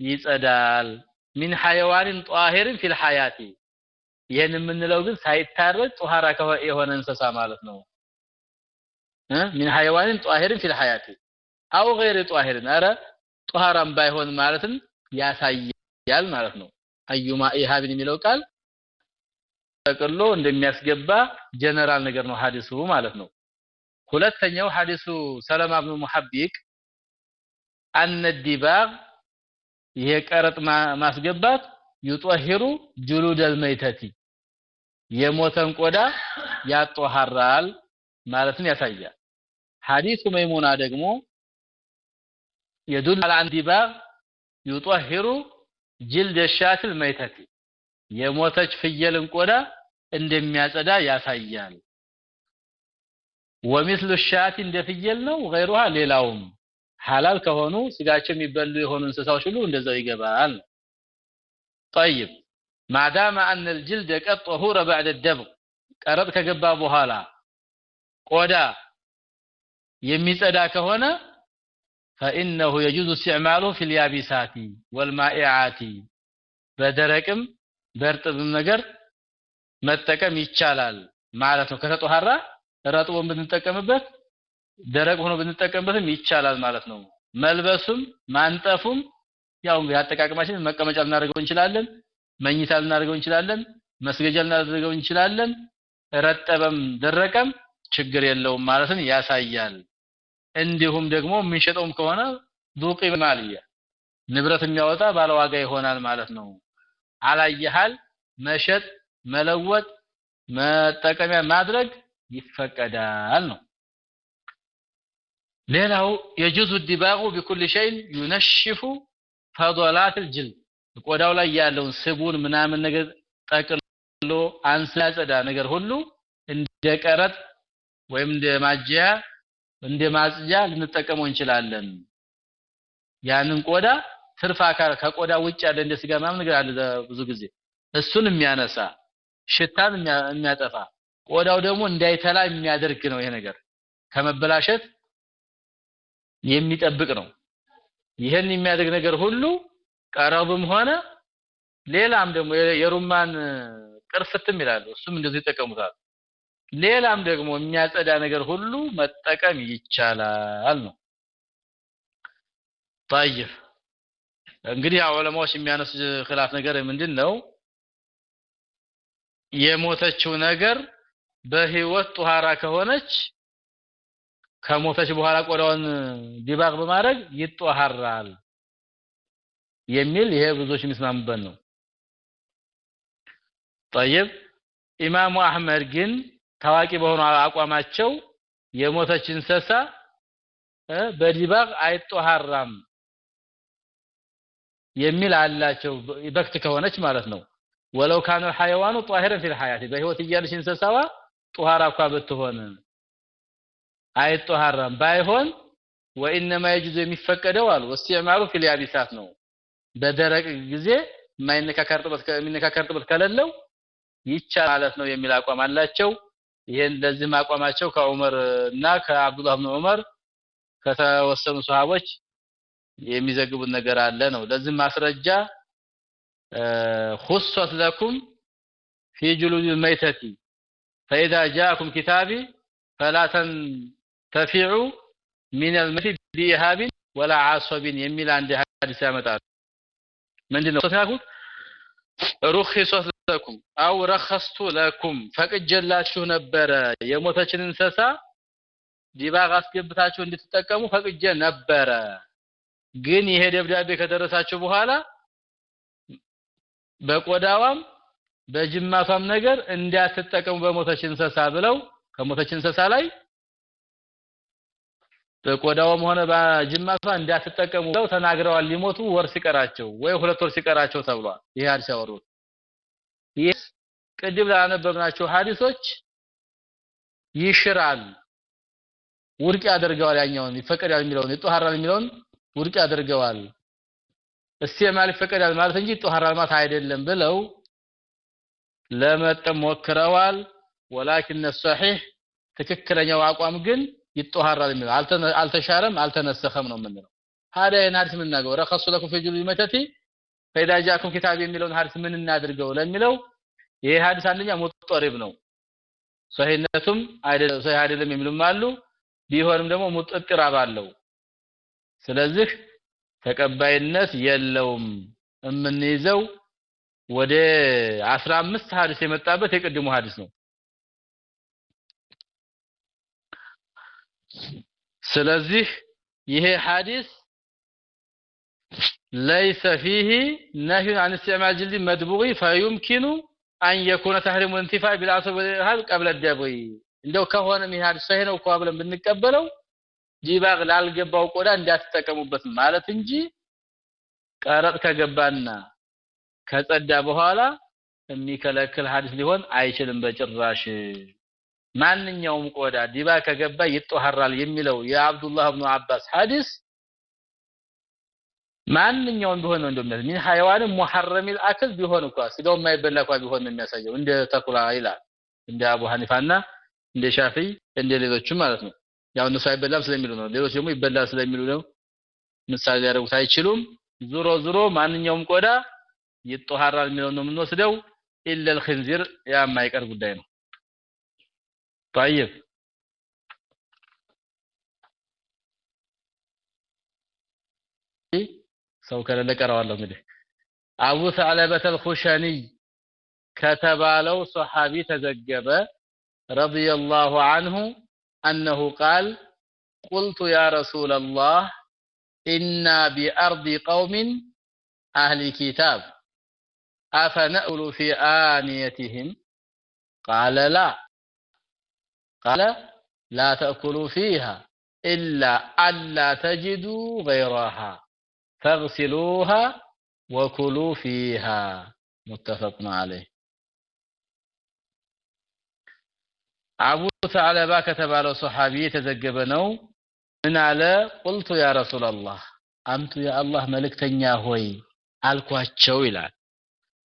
ይጸዳል ሚን ሐይዋንን ጧሂርን ፊል ሐያቲ ይህን የምንለው ግን ሳይታረድ ጧሃራ የሆነ እንስሳ ማለት ነው። من حيوان طاهر في الحياة። أو غير طاهر አረ ጧሃራም ባይሆን ማለትም ያሳያል ማለት ነው። أيما إهاب የሚለው ቃል ጠቅሎ እንደሚያስገባ ጀነራል ነገር ነው ሐዲሱ ማለት ነው። ሁለተኛው ሐዲሱ ሰለማ ብኑ ሙሐቢቅ አነ ዲባግ ይሄ ቀረጥ ማስገባት يطهر جلود الميتة የሞተን ቆዳ ያጦሃራል ማለትን ያሳያል። ሐዲሱ መይሙና ደግሞ የዱል አለ አንዲባብ ይጦሂሩ ጅልደ ሻትል መይተቲ የሞተች ፍየልን ቆዳ እንደሚያጸዳ ያሳያል። ወሚስሉ ሻት እንደ ፍየል ነው፣ ገይሩሃ ሌላውም ሐላል ከሆኑ ስጋቸው የሚበሉ የሆኑ እንስሳዎች ሁሉ እንደዛው ይገባል ጠይብ ማዳመ አነ ልጅልደ ቀድ ጠሁረ ባዕደ ደብቅ ቀረጥ ከገባ በኋላ ቆዳ የሚጸዳ ከሆነ ፈኢነሁ የጁዙ እስቲዕማሉ ፊል ያቢሳቲ ወልማኢዓቲ በደረቅም በእርጥብም ነገር መጠቀም ይቻላል ማለት ነው። ከተጧሃራ ረጥቦን ብንጠቀምበት ደረቅ ሆኖ ብንጠቀምበትም ይቻላል ማለት ነው። መልበሱም ማንጠፉም ያው ያጠቃቀማችን መቀመጫ ልናደርገው እንችላለን መኝታ ልናደርገው እንችላለን መስገጃ ልናደርገው እንችላለን ረጠበም ደረቀም ችግር የለውም ማለትን ያሳያል። እንዲሁም ደግሞ የምንሸጠውም ከሆነ ዱቂ ማልያ ንብረት የሚያወጣ ባለዋጋ ይሆናል ማለት ነው። አላየሃል መሸጥ መለወጥ መጠቀሚያ ማድረግ ይፈቀዳል ነው። ሌላው የጁዙ ዲባቁ ቢኩል ሸይን ዩነሽፉ ፈዶላትል ጅል ቆዳው ላይ ያለውን ስቡን ምናምን ነገር ጠቅሎ አንስላ ነገር ሁሉ እንደ ቀረጥ ወይም እንደ ማጅያ እንደ ማጽጃ ልንጠቀመው እንችላለን። ያንን ቆዳ ትርፍ አካል ከቆዳ ውጭ ያለ እንደ ስጋ ምናምን ነገር አለ ብዙ ጊዜ። እሱን የሚያነሳ ሽታን የሚያጠፋ ቆዳው ደግሞ እንዳይተላ የሚያደርግ ነው ይሄ ነገር። ከመበላሸት የሚጠብቅ ነው። ይህን የሚያደርግ ነገር ሁሉ ቀረብም ሆነ ሌላም ደግሞ የሩማን ቅርፍትም ይላሉ እሱም እንደዚህ ይጠቀሙታል ሌላም ደግሞ የሚያጸዳ ነገር ሁሉ መጠቀም ይቻላል ነው طيب እንግዲህ ዑለማዎች የሚያነሱ خلاف ነገር ምንድን ነው የሞተችው ነገር በህይወት ጡሃራ ከሆነች ከሞተች በኋላ ቆዳውን ዲባግ በማድረግ ይጧሃራል የሚል ይሄ ብዙዎች የሚስማሙበት ነው። ጠይብ ኢማሙ አህመድ ግን ታዋቂ በሆኑ አቋማቸው የሞተች እንስሳ በዲባግ አይጧሃራም የሚል አላቸው። በክት ከሆነች ማለት ነው። ወለው ካነ ሐይዋኑ ጧሂረን ፊል ሐያቲ በህይወት እያለች እንስሳዋ ጧሃራ እንኳ ብትሆን አይጧሃራም። ባይሆን ወኢነማ የጁዙ የሚፈቀደው አሉ ወስቲዕማሉ ፊል ያቢሳት ነው። በደረቅ ጊዜ የማይነካከር እርጥበት የሚነካከር እርጥበት ከሌለው ይቻላል ማለት ነው የሚል አቋም አላቸው። ይሄን ለዚህም አቋማቸው ከዑመር እና ከአብዱላህ ብን ዑመር ከተወሰኑ ሰሃቦች የሚዘግቡት ነገር አለ ነው። ለዚህም ማስረጃ خصت لكم في جلود الميتة فإذا جاءكم كتابي فلا ተፊዑ ሚነል መሲ ቢኢሃቢን ወላ ዓሶቢን የሚል አንድ ሐዲስ ያመጣል ምንድነው ተሳኩት ሩኺሶት ለኩም አው ረኸስቱ ለኩም ፈቅጀላችሁ ነበረ። የሞተችን እንሰሳ ዲባግ አስገብታችሁ እንድትጠቀሙ ፈቅጀ ነበረ። ግን ይሄ ደብዳቤ ከደረሳችሁ በኋላ በቆዳዋም በጅማቷም ነገር እንዳትጠቀሙ በሞተች እንሰሳ ብለው ከሞተች እንሰሳ ላይ በቆዳውም ሆነ በጅማቷ እንዳትጠቀሙ ብለው ተናግረዋል። ሊሞቱ ወር ሲቀራቸው ወይ ሁለት ወር ሲቀራቸው ተብሏል። ይሄ ሐዲስ ያወሩት ይህ ቅድም ላነበብናቸው ሐዲሶች ይሽራል፣ ውድቅ ያደርገዋል። ያኛውን ይፈቀዳል የሚለውን ይጧሃራል የሚለውን ውድቅ ያደርገዋል። እስቲማል ይፈቀዳል ማለት እንጂ ይጧሃራል ማለት አይደለም ብለው ለመጠም ሞክረዋል። ወላኪን ሰሒህ ትክክለኛው አቋም ግን ይጧሃራል የሚለው አልተሻረም፣ አልተነሰኸም ነው የምንለው። ታዲያ ይህን ሐዲስ የምናገው ረኸሱ ለኩም ፊ ጁሉድ መተቲ ፈኢዛ ኪታብ የሚለውን ሐዲስ ምን እናድርገው ለሚለው ይሄ ሐዲስ አንደኛ ሙጠሪብ ነው። ሰሂነቱም አይደለም ሰሂህ አይደለም የሚሉም አሉ። ቢሆንም ደግሞ ሙጥጥራብ አለው። ስለዚህ ተቀባይነት የለውም። የምንይዘው ወደ 15 ሐዲስ የመጣበት የቅድሙ ሐዲስ ነው። ስለዚህ ይሄ ሐዲስ ليس فيه نهي عن استعمال جلد مدبوغ فيمكن أن يكون تحريم الانتفاع بالعصر والإرهاب قبل الدبغ እንደው ከሆነ ይሄ ሐዲስ ሰሂህ ነው እኮ ብለን ብንቀበለው ዲባግ ላልገባው ቆዳ እንዳትጠቀሙበት ማለት እንጂ ቀረጥ ከገባና ከጸዳ በኋላ የሚከለክል ሐዲስ ሊሆን አይችልም በጭራሽ። ማንኛውም ቆዳ ዲባ ከገባ ይጠሃራል የሚለው የአብዱላህ ብኑ አባስ ሐዲስ ማንኛውም ቢሆን ነው እንደሚያሳይ ምን ሐይዋንም ሙሐረሚል አክል ቢሆን እንኳ ስጋው የማይበላ ቢሆን የሚያሳየው። እንደ ተኩላ ይላል እንደ አቡ ሐኒፋና እንደ ሻፊ እንደ ሌሎችም ማለት ነው። ያው እነሱ አይበላም ስለሚሉ ነው። ሌሎች ደግሞ ይበላል ስለሚሉ ነው። ምሳሌ ሊያደርጉት አይችሉም። ዙሮ ዙሮ ማንኛውም ቆዳ ይጠሃራል የሚለው ነው የምንወስደው። ኢለል ኸንዚር ያ የማይቀር ጉዳይ ነው። طيب ሰው ከሌለ ቀረዋለሁ እንግዲህ አቡ ሰዕለበተ አልኹሸኒ ከተባለው ሶሐቢ ተዘገበ ረዲየላሁ ዐንሁ أنه قال قلت يا رسول الله إنا بأرض قوم أهل كتاب أفنأكل في آنيتهم قال لا قال لا تأكلوا فيها إلا ألا تجدوا غيرها فاغسلوها وكلوا فيها متفق عليه አቡ ሰዕለባ ከተባለው ሶሐቢ የተዘገበ ነው ምን አለ ቁልቱ ያ ረሱላላህ አንቱ የአላህ መልእክተኛ ሆይ አልኳቸው ይላል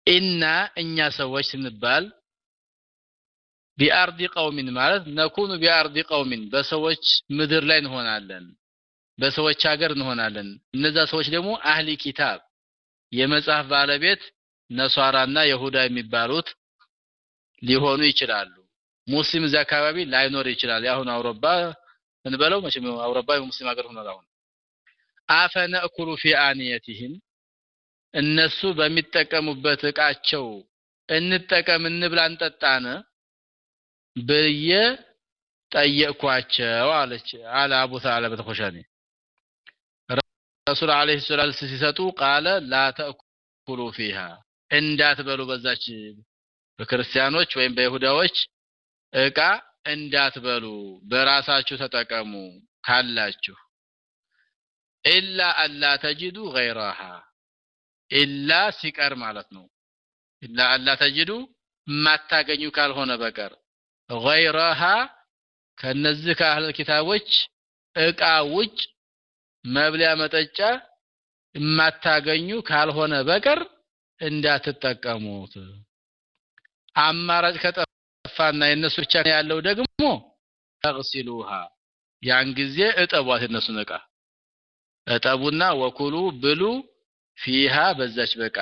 ኢና እኛ ሰዎች ስንባል ቢአርዲ ቀውሚን ማለት ነኩኑ ቢአርዲ ቀውሚን በሰዎች ምድር ላይ እንሆናለን በሰዎች ሀገር እንሆናለን። እነዛ ሰዎች ደግሞ አህሊ ኪታብ የመጽሐፍ ባለቤት ነሷራና ይሁዳ የሚባሉት ሊሆኑ ይችላሉ። ሙስሊም እዚያ አካባቢ ላይኖር ይችላል። ያሁን አውሮፓ እንበለው መቼም አውሮፓ የሙስሊም ሀገር ሆኗል አሁን። አፈነእኩሉ ፊ አንየቲህም እነሱ በሚጠቀሙበት እቃቸው እንጠቀም እንብላ እንጠጣን ብዬ ጠየቅኳቸው አለች። አለ አቡ ሰዕለበት ኹሸኒ ረሱል አለይሂ ሰላቱ ሲሰጡ ቃለ ላ ተእኩሉ ፊሃ እንዳትበሉ በዛች በክርስቲያኖች ወይም በይሁዳዎች እቃ እንዳትበሉ በራሳችሁ ተጠቀሙ ካላችሁ። ኢላ አላ ተጅዱ ገይራሃ ኢላ ሲቀር ማለት ነው። ኢላ አላ ተጅዱ የማታገኙ ካልሆነ በቀር ገይራሃ ከነዚህ ከአህለ ኪታቦች እቃ ውጭ መብሊያ መጠጫ የማታገኙ ካልሆነ በቀር እንዳትጠቀሙት። አማራጭ ከጠፋና የነሱ ብቻ ያለው ደግሞ ተግሲሉሃ ያን ጊዜ እጠቧት የነሱን እቃ። እጠቡና ወኩሉ ብሉ ፊሃ በዛች በቃ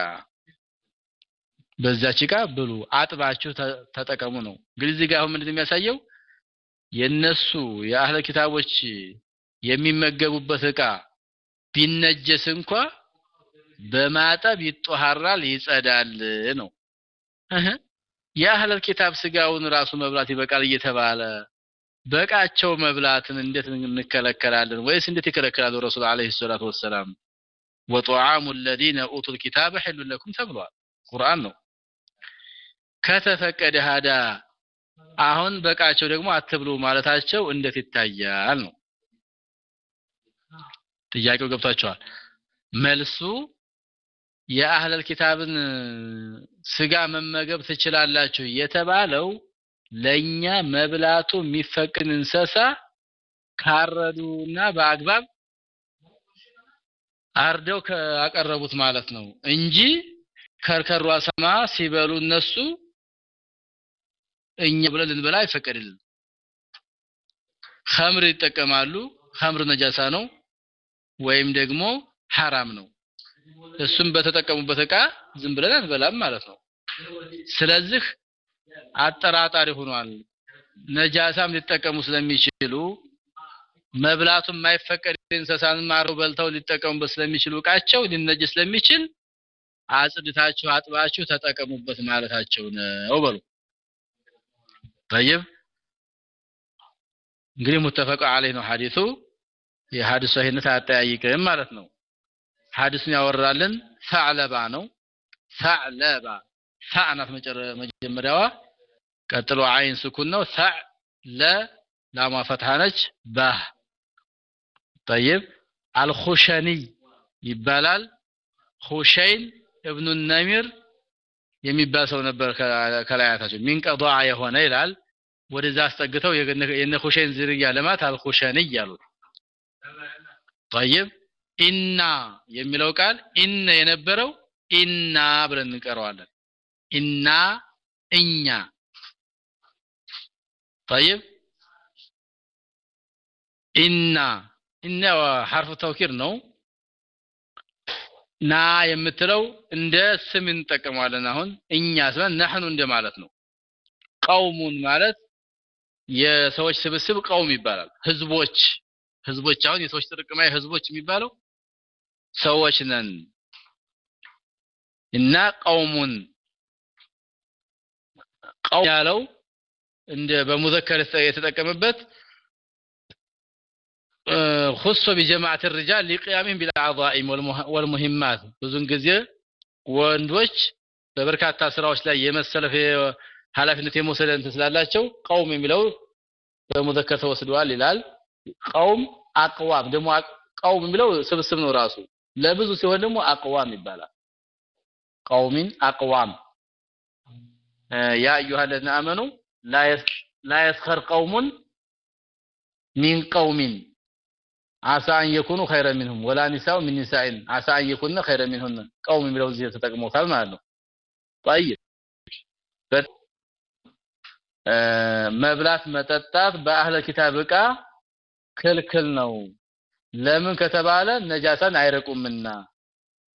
በዛች እቃ ብሉ አጥባችሁ ተጠቀሙ ነው እንግዲህ እዚህ ጋር አሁን ምንድን የሚያሳየው የነሱ የአህለ ኪታቦች የሚመገቡበት እቃ ቢነጀስ እንኳ በማጠብ ይጦሃራል ይጸዳል ነው እህ የአህለል ኪታብ ስጋውን ራሱ መብላት ይበቃል እየተባለ በቃቸው መብላትን እንዴት እንከለከላለን ወይስ እንዴት ይከለከላሉ ረሱል አለይሂ ሰላቱ ወሰላም ወጧዓሙ الذين اوتوا الكتاب حل لكم ተብሏል ቁርአን ነው ከተፈቀደ ሀዳ አሁን በቃቸው ደግሞ አትብሉ ማለታቸው እንዴት ይታያል ነው። ጥያቄው ገብቷቸዋል። መልሱ የአህለል ኪታብን ስጋ መመገብ ትችላላችሁ የተባለው ለኛ መብላቱ የሚፈቅድ እንሰሳ ካረዱና በአግባብ አርደው ካቀረቡት ማለት ነው እንጂ ከርከሯ ሰማ ሲበሉ እነሱ እኛ ብለን ልንበላ አይፈቀድልን ኸምር ይጠቀማሉ። ኸምር ነጃሳ ነው ወይም ደግሞ ሐራም ነው። እሱም በተጠቀሙበት እቃ ዝም ብለን አንበላም ማለት ነው። ስለዚህ አጠራጣሪ ሆኗል። ነጃሳም ሊጠቀሙ ስለሚችሉ መብላቱ የማይፈቀድ እንስሳን ማረው በልተው ሊጠቀሙበት ስለሚችሉ እቃቸው ሊነጅስ ስለሚችል አጽድታችሁ አጥባችሁ ተጠቀሙበት ማለታቸው ነው በሉ طيب እንግዲህ ሙተፈቅ አለይ ነው ሐዲሱ የሐዲሱ ሰሂህነት አጠያይቅም ማለት ነው ሐዲሱን ያወራልን ሰዕለባ ነው ሰዕለባ ሰዕናት መጀመሪያዋ ቀጥሎ አይን ስኩን ነው ሰዕ ለ ላማ ፈትሐ ነች ባህ طيب አልኹሸኒ ይባላል ሁሸይን እብኑ ነሚር የሚባል ሰው ነበር ከላያታቸው ሚን ቀዷዓ የሆነ ይላል ወደዛ አስጠግተው የነ ሁሸይን ዝርያ ለማት አልኹሸኒ ያሉት طيب ኢና የሚለው ቃል ኢነ የነበረው ኢና ብለን እንቀረዋለን ኢና እኛ طيب ኢና ኢና ሐርፍ ተውኪር ነው ና የምትለው እንደ ስም እንጠቀመዋለን አሁን እኛ ስለን ነህኑ እንደ ማለት ነው። ቀውሙን ማለት የሰዎች ስብስብ ቀውም ይባላል። ህዝቦች ህዝቦች አሁን የሰዎች ጥርቅማይ ህዝቦች የሚባለው ሰዎች ነን። እና ቀውሙን ያለው እንደ በሙዘከር የተጠቀመበት خص بجماعة الرجال لقيامهم بالعظائم والمهمات ብዙን ጊዜ ወንዶች በበርካታ ስራዎች ላይ የመሰለፍ ኃላፊነት የመውሰድ እንትን ስላላቸው ቀውም የሚለው በሙዘከር ተወስዷል ይላል ቀውም አቅዋም ደግሞ ቀውም የሚለው ስብስብ ነው ራሱ ለብዙ ሲሆን ደግሞ አቅዋም ይባላል ቀውሚን አቅዋም ያ አዩሃ الذين امنوا لا يسخر قوم من قوم عسى ان يكونوا خيرا منهم ولا نساء من نساء عسى ان يكون خيرا منهن قوم የሚለው እዚህ ተጠቅመውታል ማለት ነው طيب መብላት መጠጣት በአህለ ኪታብ እቃ ክልክል ነው ለምን ከተባለ ነጃሳን አይረቁምና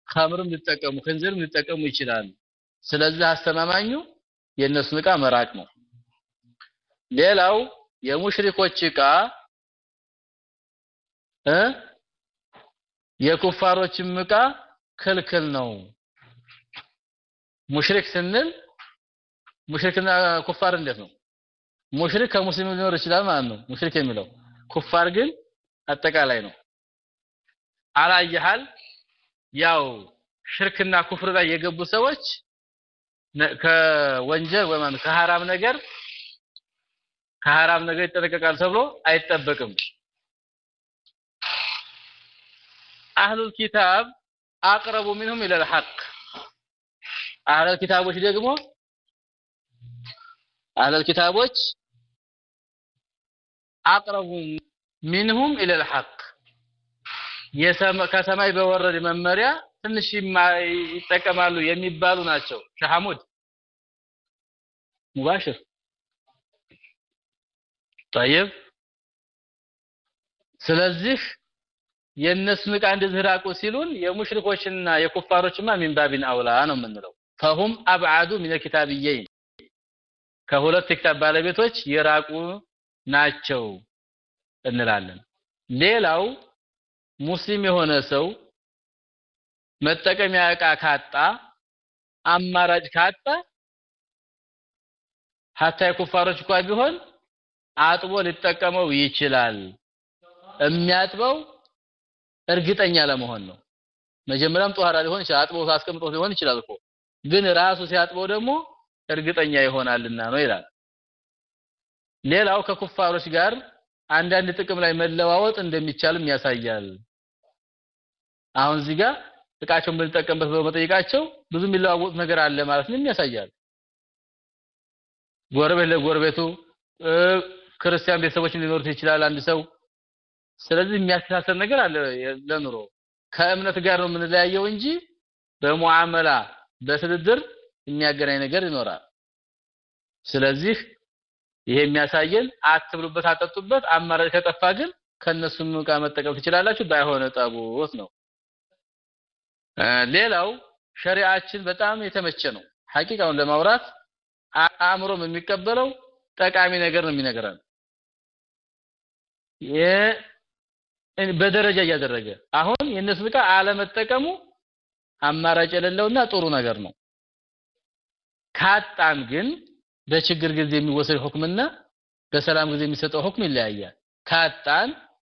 ከምርም ሊጠቀሙ ክንዝርም ሊጠቀሙ ይችላል ስለዚህ አስተማማኙ የእነሱን እቃ መራቅ ነው ሌላው የሙሽሪኮች እቃ እ የኩፋሮችም እቃ ክልክል ነው። ሙሽሪክ ስንል ሙሽሪክና ኩፋር እንዴት ነው? ሙሽሪክ ከሙስሊም ሊኖር ይችላል ማለት ነው። ሙሽሪክ የሚለው ኩፋር ግን አጠቃላይ ነው። አላየሃል? ያው ሽርክና ኩፍር ላይ የገቡ ሰዎች ከወንጀል ወይም ከሐራም ነገር ከሐራም ነገር ይጠነቀቃል ተብሎ አይጠበቅም አህሉል ኪታብ አቅረቡ ሚንሁም ኢለል ሐቅ አህለል ኪታቦች ደግሞ አህለል ኪታቦች አቅረቡ ሚንሁም ኢለል ሐቅ ከሰማይ በወረደ መመሪያ ትንሽ ይጠቀማሉ የሚባሉ ናቸው ሸሐሙድ ሙባሽር طيب ስለዚህ የእነሱን ዕቃ እንደዚህ ራቁ ሲሉን የሙሽሪኮችና የኩፋሮችማ ሚንባቢን አውላ ነው የምንለው። ፈሁም አብዓዱ ሚነ ኪታብየይን። ከሁለት የኪታብ ባለቤቶች የራቁ ናቸው እንላለን። ሌላው ሙስሊም የሆነ ሰው መጠቀሚያ ዕቃ ካጣ አማራጭ ካጣ ሀታ የኩፋሮች እንኳን ቢሆን አጥቦ ሊጠቀመው ይችላል። የሚያጥበው እርግጠኛ ለመሆን ነው። መጀመሪያም ጧራ ሊሆን ይችላል አጥቦ አስቀምጦ ሊሆን ይችላል እኮ። ግን ራሱ ሲያጥበው ደግሞ እርግጠኛ ይሆናልና ነው ይላል። ሌላው ከኩፋሮች ጋር አንዳንድ ጥቅም ላይ መለዋወጥ እንደሚቻልም ያሳያል። አሁን እዚህ ጋር እቃቸውን ብንጠቀምበት በመጠየቃቸው ብዙ የሚለዋወጥ ነገር አለ ማለት ነው ያሳያል ጎረቤት ለጎረቤቱ ክርስቲያን ቤተሰቦችን ሊኖሩት ይችላል አንድ ሰው ስለዚህ የሚያስተሳሰር ነገር አለ ለኑሮ። ከእምነት ጋር ነው የምንለያየው እንጂ በሙዓመላ በትድድር የሚያገናኝ ነገር ይኖራል። ስለዚህ ይሄ የሚያሳየን አትብሉበት አጠጡበት አማራጭ ከጠፋ ግን ከነሱም ዕቃ መጠቀም ትችላላችሁ። ባይሆነ ጠቡት ነው። ሌላው ሸሪዓችን በጣም የተመቸ ነው። ሐቂቃውን ለማውራት አእምሮም የሚቀበለው ጠቃሚ ነገር ነው የሚነግረን በደረጃ እያደረገ አሁን የእነሱ ዕቃ አለመጠቀሙ አማራጭ የሌለውና ጥሩ ነገር ነው። ካጣን ግን በችግር ጊዜ የሚወሰድ ሁክምና በሰላም ጊዜ የሚሰጠው ሁክም ይለያያል። ካጣን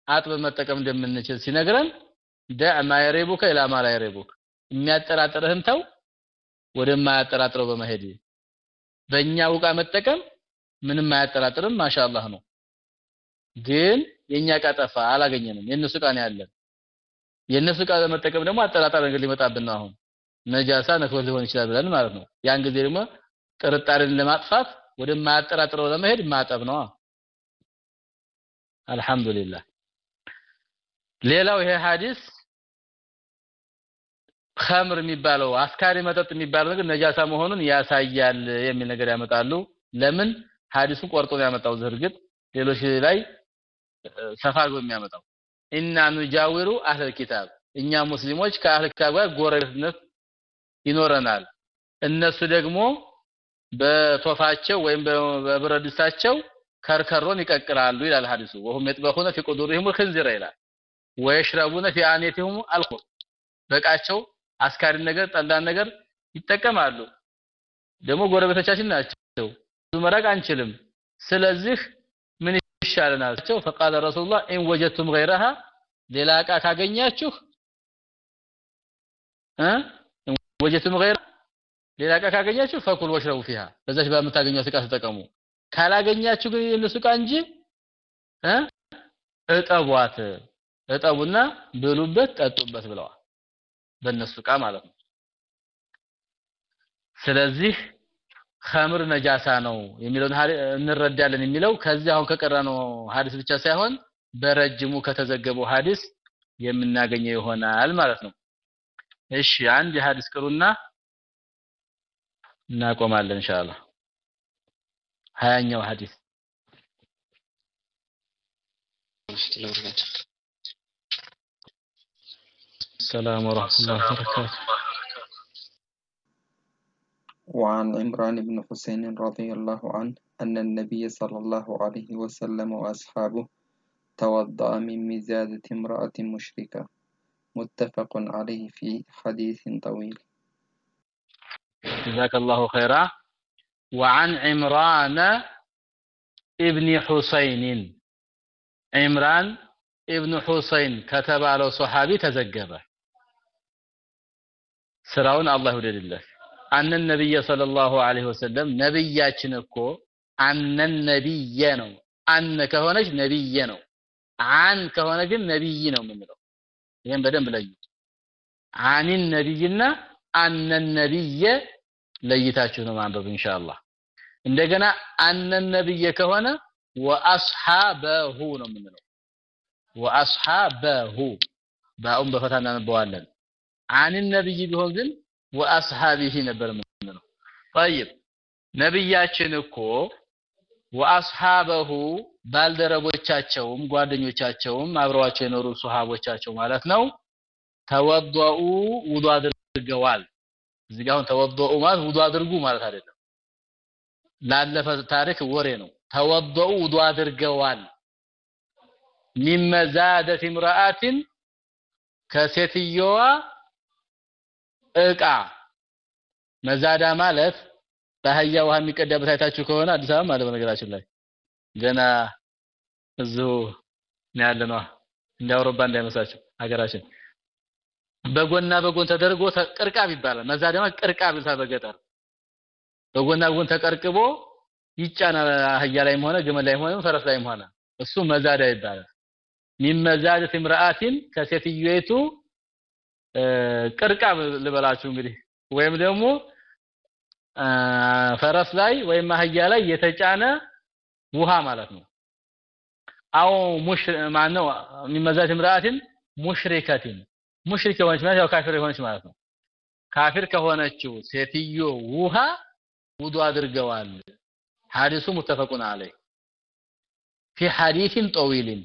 አጥበ መጠቀም እንደምንችል ሲነግረን ደዕ ማ የሬቡከ ኢላ ላ የሬቡክ የሚያጠራጥርህን ተው ወደማያጠራጥረው በመሄድ በእኛ ዕቃ መጠቀም ምንም አያጠራጥርም ማሻአላህ ነው። ግን የኛ ዕቃ ጠፋ አላገኘንም። የእነሱ ዕቃ ነው ያለን። የእነሱ ዕቃ ለመጠቀም ደግሞ አጠራጣሪ ነገር ሊመጣብን ነው አሁን። ነጃሳ ነክበት ሊሆን ይችላል ብለን ማለት ነው። ያን ጊዜ ደግሞ ጥርጣሬን ለማጥፋት ወደማያጠራጥረው ለመሄድ ማጠብ ነው። አልহামዱሊላህ ሌላው ይሄ ሐዲስ ኸምር የሚባለው አስካሪ መጠጥ የሚባለው ነገር ነጃሳ መሆኑን ያሳያል የሚል ነገር ያመጣሉ። ለምን? ሐዲሱን ቆርጦ ነው ያመጣው። ዝርግጥ ሌሎች ላይ ሰፋ አድርጎ የሚያመጣው ኢና ኑጃዊሩ አህለል ኪታብ እኛ ሙስሊሞች ከአህል ኪታብ ጋር ጎረቤትነት ይኖረናል እነሱ ደግሞ በቶፋቸው ወይም በብረድስታቸው ከርከሮን ይቀቅላሉ ይላል ሐዲሱ ወሁም የጥበኹነ ፊ ቁዱሪሂም الخنزير ይላል ወይሽረቡነ ፊ አንየቲሂም አልኹር በቃቸው አስካሪ ነገር ጠላን ነገር ይጠቀማሉ ደግሞ ጎረቤቶቻችን ናቸው መራቅ አንችልም ስለዚህ ይሻለናቸው فقال رسول الله إن وجدتم غيرها ሌላ እቃ ካገኛችሁ وجدتم غير ሌላ እቃ ካገኛችሁ فكلوا واشربوا فيها በዛች በምታገኙት እቃ ተጠቀሙ። ካላገኛችሁ ግን የነሱ እቃ እንጂ እ እጠቧት እጠቡና ብሉበት ጠጡበት ብለዋል። በእነሱ እቃ ማለት ነው። ስለዚህ ከምር ነጃሳ ነው የሚለውን እንረዳለን የሚለው ከዚህ አሁን ከቀረነው ሀዲስ ብቻ ሳይሆን በረጅሙ ከተዘገበው ሀዲስ የምናገኘው ይሆናል ማለት ነው። እሺ አንድ የሀዲስ ቅሩና እናቆማለን እንሻላ ሀያኛው ሀዲስ። ሰላም ወራህመቱላሂ ወበረካቱሁ وعن عمران بن حسين رضي الله عنه أن النبي صلى الله عليه وسلم وأصحابه توضأ من مزادة امرأة مشركة. متفق عليه في حديث طويل. جزاك الله خيرا. وعن عمران ابن حسين. عمران ابن حسين كتب على صحابي تزجبه سراون الله لله አነ ነቢየ ሰለላሁ ዐለይሂ ወሰለም ነቢያችን እኮ አነ ነቢየ ነው። አነ ከሆነች ነቢየ ነው። አን ከሆነ ግን ነቢይ ነው የምንለው። ይሄን በደንብ ለዩ። አኒን ነቢይና አነ ነቢየ ለይታችሁ ነው ማንበብ ኢንሻአላህ። እንደገና አነ ነቢየ ከሆነ ወአስሐበሁ ነው የምንለው። ወአስሐበሁ ባኡን በፈታ እናነበዋለን። አን ነቢይ ቢሆን ግን ወአስሐቢሂ ነበር የምንለው። طيب ነብያችን እኮ ወአስሐበሁ ባልደረቦቻቸውም ጓደኞቻቸውም አብረዋቸው የኖሩ ሱሐቦቻቸው ማለት ነው ተወደኡ ውዱ አድርገዋል። እዚህ ጋር ተወደኡ ማለት ውዱ አድርጉ ማለት አይደለም። ላለፈ ታሪክ ወሬ ነው። ተወደኡ ውዱ አድርገዋል። ሚመዛደት امرአትን ከሴትየዋ እቃ መዛዳ ማለት በአህያ ውሃ የሚቀዳበት አይታችሁ ከሆነ አዲስ አበባ ማለት በነገራችን ላይ ገና እዚሁ ነው ያለነው። እንደ አውሮፓ እንዳይመስላችሁ ሀገራችን በጎንና በጎን ተደርጎ ቅርቃብ ይባላል። መዛዳ ማለት ቅርቃብ ይልታ በገጠር በጎንና በጎን ተቀርቅቦ ይጫናል። አህያ ላይም ሆነ ግመል ላይም ሆነ ፈረስ ላይም ሆነ እሱ መዛዳ ይባላል። ሚን መዛደት ከሴትዮይቱ ቅርቃብ ልበላችሁ እንግዲህ ወይም ደግሞ ፈረስ ላይ ወይም አህያ ላይ የተጫነ ውሃ ማለት ነው። አው ሙሽ ማነው የሚመዛት ምራአትን ሙሽሪከቲን ሙሽሪክ የሆነች ማለት ያው ካፊር የሆነች ማለት ነው። ካፊር ከሆነችው ሴትዮ ውሃ ውዱ አድርገዋል። ሐዲሱ ሙተፈቁን አለይ ፊ ሐዲሲን ጠዊልን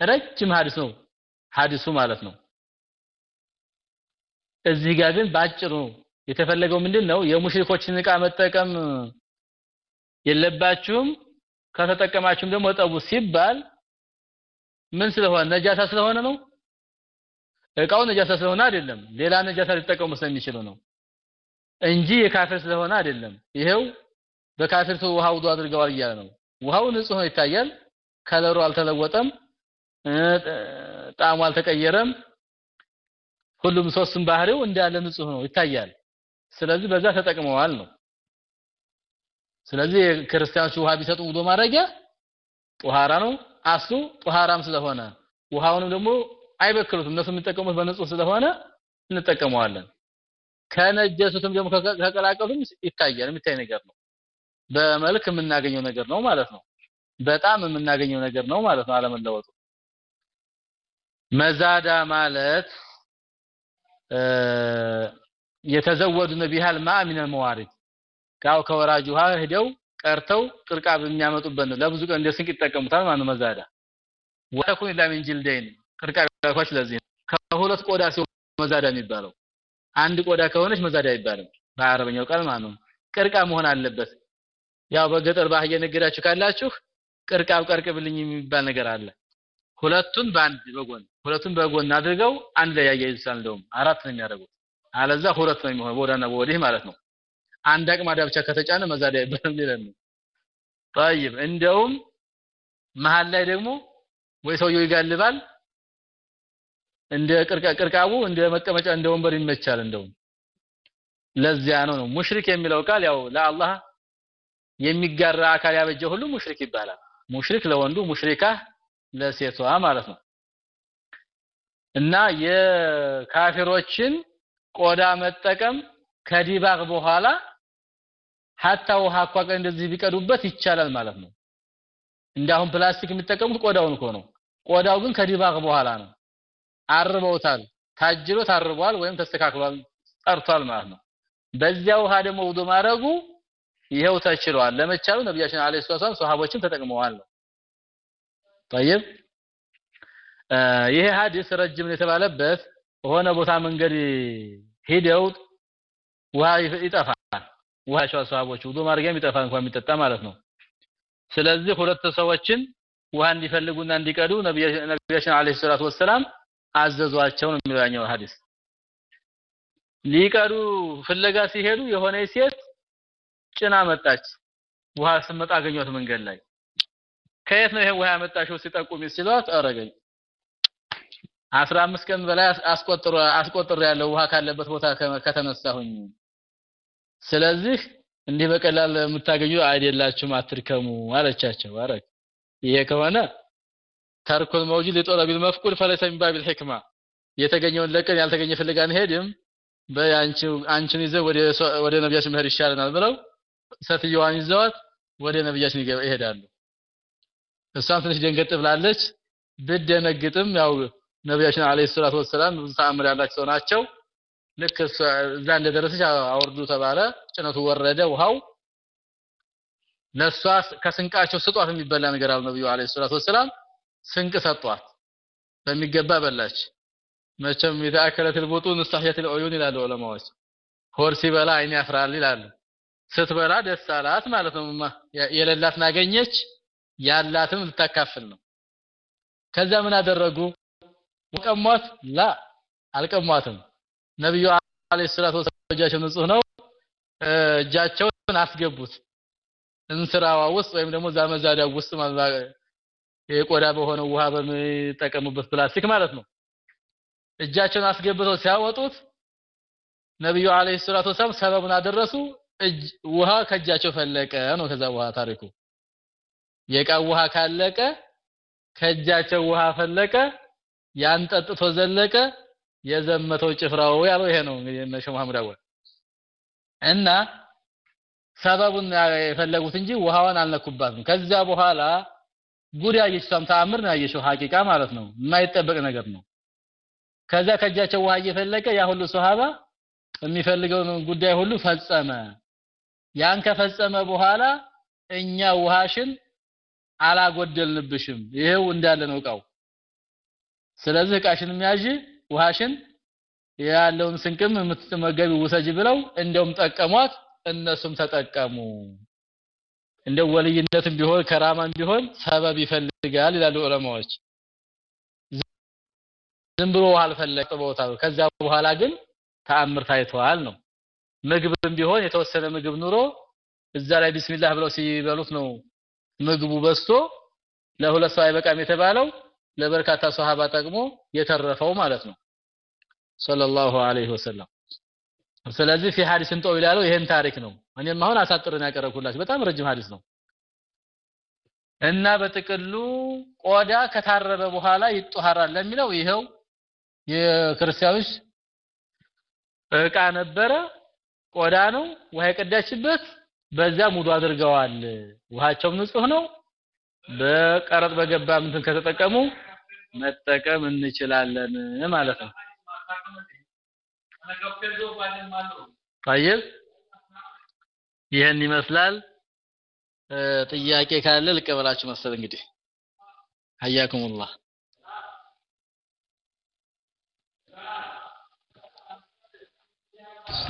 ረጅም ሐዲስ ነው ሐዲሱ ማለት ነው። እዚህ ጋር ግን ባጭሩ የተፈለገው ምንድን ነው? የሙሽሪኮችን እቃ መጠቀም የለባችሁም ከተጠቀማችሁም ደግሞ እጠቡ ሲባል ምን ስለሆነ ነጃሳ ስለሆነ ነው። እቃው ነጃሳ ስለሆነ አይደለም፣ ሌላ ነጃሳ ሊጠቀሙ ስለሚችሉ ነው እንጂ የካፍር ስለሆነ አይደለም። ይሄው በካፍርቱ ውሃ ውዱ አድርገዋል እያለ ነው። ውሃው ንጹህ ነው ይታያል። ከለሩ አልተለወጠም፣ ጣዕሙ አልተቀየረም። ሁሉም ሶስቱም ባህሪው እንዳለ ንጹህ ነው ይታያል። ስለዚህ በዛ ተጠቅመዋል ነው። ስለዚህ ክርስቲያኖች ውሃ ቢሰጡ ውዶ ማድረጊያ ጧሃራ ነው አሱ ጧሃራም ስለሆነ ውሃውንም ደግሞ አይበክሉትም እነሱ የሚጠቀሙት በንጹህ ስለሆነ እንጠቀመዋለን። ከነጀሱትም ደግሞ ከቀላቀሉትም ይታያል የሚታይ ነገር ነው። በመልክ የምናገኘው ነገር ነው ማለት ነው። በጣም የምናገኘው ነገር ነው ማለት ነው አለመለወጡ። መዛዳ ማለት የተዘወዱነ ቢሃል ማ ሚን መዋሪድ ካው ከወራጅ ውሃ ሄደው ቀርተው ቅርቃብ የሚያመጡበት ነው። ለብዙ ቀን እንደ ስንቅ ይጠቀሙታል መዛዳ ወተኩን ኢላ ጅልደይን ቅርቃብ ያልኳች ለዚህ ከሁለት ቆዳ ሲሆን መዛዳ የሚባለው አንድ ቆዳ ከሆነች መዛዳ አይባልም በአረበኛው ቃል ማለት ነው። ቅርቃብ መሆን አለበት። ያው በገጠር ባህያ ነገዳችሁ ካላችሁ ቅርቃብ ቀርቅብልኝ የሚባል ነገር አለ። ሁለቱን በአንድ በጎን ሁለቱን በጎን አድርገው አንድ ላይ ያያይዙታል። እንደውም አራት ነው የሚያደርጉት። አለዛ ሁለት ነው የሚሆነው በወዳና በወዲህ ማለት ነው። አንድ አቅማዳ ብቻ ከተጫነ መዛዳ አይባልም ሊለን ነው። طيب እንደውም መሀል ላይ ደግሞ ወይ ሰውየው ይጋልባል እንደ ቅርቃቡ እንደ መቀመጫ እንደ ወንበር ይመቻል። እንደውም ለዚያ ነው ነው ሙሽሪክ የሚለው ቃል ያው ለአላህ የሚጋራ አካል ያበጀ ሁሉ ሙሽሪክ ይባላል። ሙሽሪክ ለወንዱ ሙሽሪካ ለሴቷ ማለት ነው። እና የካፊሮችን ቆዳ መጠቀም ከዲባግ በኋላ ሀታ ውሃ አቋቀ እንደዚህ ቢቀዱበት ይቻላል ማለት ነው። እንዳሁን ፕላስቲክ የሚጠቀሙት ቆዳውን እኮ ነው። ቆዳው ግን ከዲባግ በኋላ ነው። አርበውታል፣ ታጅሎ ታርቧል ወይም ተስተካክሏል፣ ጠርቷል ማለት ነው። በዚያ ውሃ ደግሞ ውዶ ማድረጉ ይሄው ተችሏል። ለመቻሉ ነብያችን አለይሂ ሰላም ሱሐቦችን ተጠቅመዋል ነው። طيب ይሄ ሐዲስ ረጅም የተባለበት ሆነ ቦታ መንገድ ሄደው ውሃ ይጠፋል። ውሃ ሷሃቦች ውዱ ማድረጊያም ይጠፋል እንኳን የሚጠጣ ማለት ነው። ስለዚህ ሁለት ሰዎችን ውሃ እንዲፈልጉና እንዲቀዱ ነቢያችን አለይሂ ሰላቱ ወሰላም አዘዟቸው ነው የሚለው ያኛው ሐዲስ። ሊቀዱ ፍለጋ ሲሄዱ የሆነ ሴት ጭና መጣች። ውሃ ስትመጣ አገኟት መንገድ ላይ። ከየት ነው ይሄ ውሃ ያመጣሽው ሲጠቁሚ ሲሏት አረገኝ አስራ አምስት ቀን በላይ አስቆጥሮ አስቆጥሮ ያለው ውሃ ካለበት ቦታ ከተነሳሁኝ። ስለዚህ እንዲህ በቀላል የምታገኙ አይደላችሁም አትርከሙ አለቻቸው። አረግ ይሄ ከሆነ ተርኩል መውጁድ የጦለቢል መፍቁድ ፈለሰ ሚን ባቢል ሕክማ። የተገኘውን ለቀን ያልተገኘ ፍለጋ አንሄድም በአንቺ አንቺን ይዘው ወደ ወደ መሄድ ይሻለናል ብለው ሴትዮዋን ይዘዋት ወደ ነብያችን ይሄዳሉ እሷም ትንሽ ደንገጥ ብላለች። ብደነግጥም ያው ነቢያችን አለይሂ ሰላቱ ወሰላም ብዙ ተአምር ያላቸው ሰው ናቸው። ልክ እዛ እንደደረሰች አውርዱ ተባለ። ጭነቱ ወረደ ውሃው። ለሷ ከስንቃቸው ስጧት የሚበላ ነገር አሉ ነብዩ አለይሂ ሰላቱ ወሰላም። ስንቅ ሰጧት፣ በሚገባ በላች። መቼም የተአከለት ልቡጡን ስታህየት ልዑዩን ይላሉ ዑለማዎች። ሆድ ሲበላ አይን ያፍራል ይላሉ። ስትበላ ደስ አላት ማለት ነው። የሌላትን አገኘች። ያላትም ልታካፍል ነው። ከዛ ምን አደረጉ? ቀሟት ላ አልቀሟትም። ነብዩ አለይሂ ሰላቱ ወሰለም እጃቸው ንጹህ ነው። እጃቸውን አስገቡት። እንስራዋ ውስጥ ወይም ደግሞ ዛመዛዳው ውስጥ የቆዳ በሆነው ውሃ በሚጠቀሙበት ፕላስቲክ ማለት ነው። እጃቸውን አስገብተው ሲያወጡት ነብዩ አለይሂ ሰላቱ ወሰለም ሰበቡን አደረሱ። ውሃ ከእጃቸው ፈለቀ ነው። ከዛ ውሃ ታሪኩ የቃ ውሃ ካለቀ ከእጃቸው ውሃ ፈለቀ ያን ጠጥቶ ዘለቀ የዘመተው ጭፍራው ያለው ይሄ ነው እንግዲህ እነ ሸህ እና ሰበቡን የፈለጉት እንጂ ውሃዋን አልነኩባትም። ከዛ በኋላ ጉድ ያየችው ተአምር ነው ያየችው ሐቂቃ ማለት ነው። የማይጠበቅ ነገር ነው። ከዛ ከእጃቸው ውሃ እየፈለቀ ያ ሁሉ ሱሐባ የሚፈልገውን ጉዳይ ሁሉ ፈጸመ። ያን ከፈጸመ በኋላ እኛ ውሃሽን አላጎደልንብሽም። ይሄው እንዳለ ነው እቃው። ስለዚህ እቃሽን የሚያዥ ውሃሽን ያለውን ስንቅም የምትመገቢ ውሰጂ ብለው እንደውም ጠቀሟት እነሱም ተጠቀሙ። እንደው ወልይነትም ቢሆን ከራማም ቢሆን ሰበብ ይፈልጋል ይላሉ ዑለማዎች። ዝም ብሎ ውሃ አልፈለቀ ቦታው ከዛ በኋላ ግን ተአምር ታይተዋል ነው። ምግብም ቢሆን የተወሰነ ምግብ ኑሮ እዛ ላይ ቢስሚላህ ብለው ሲበሉት ነው ምግቡ በስቶ ለሁለት ሰው አይበቃም የተባለው ለበርካታ ሷሃባ ጠቅሞ የተረፈው ማለት ነው ሰለላሁ ዐለይሂ ወሰለም ስለዚህ في حديث طويل ያለው ይሄን ታሪክ ነው እኔም አሁን አሳጥረን ያቀረብኩላችሁ በጣም ረጅም ሐዲስ ነው እና በጥቅሉ ቆዳ ከታረበ በኋላ ይጧሃራል ለሚለው ይሄው የክርስቲያኖች እቃ ነበረ ቆዳ ነው ውሃ የቀዳችበት በዛ ሙዱ አድርገዋል ውሃቸውም ንጹህ ነው በቀረጥ በገባ እንትን ከተጠቀሙ መጠቀም እንችላለን ማለት ነው طيب ይሄን ይመስላል ጥያቄ ካለ ልቀበላችሁ መሰል እንግዲህ حياكم الله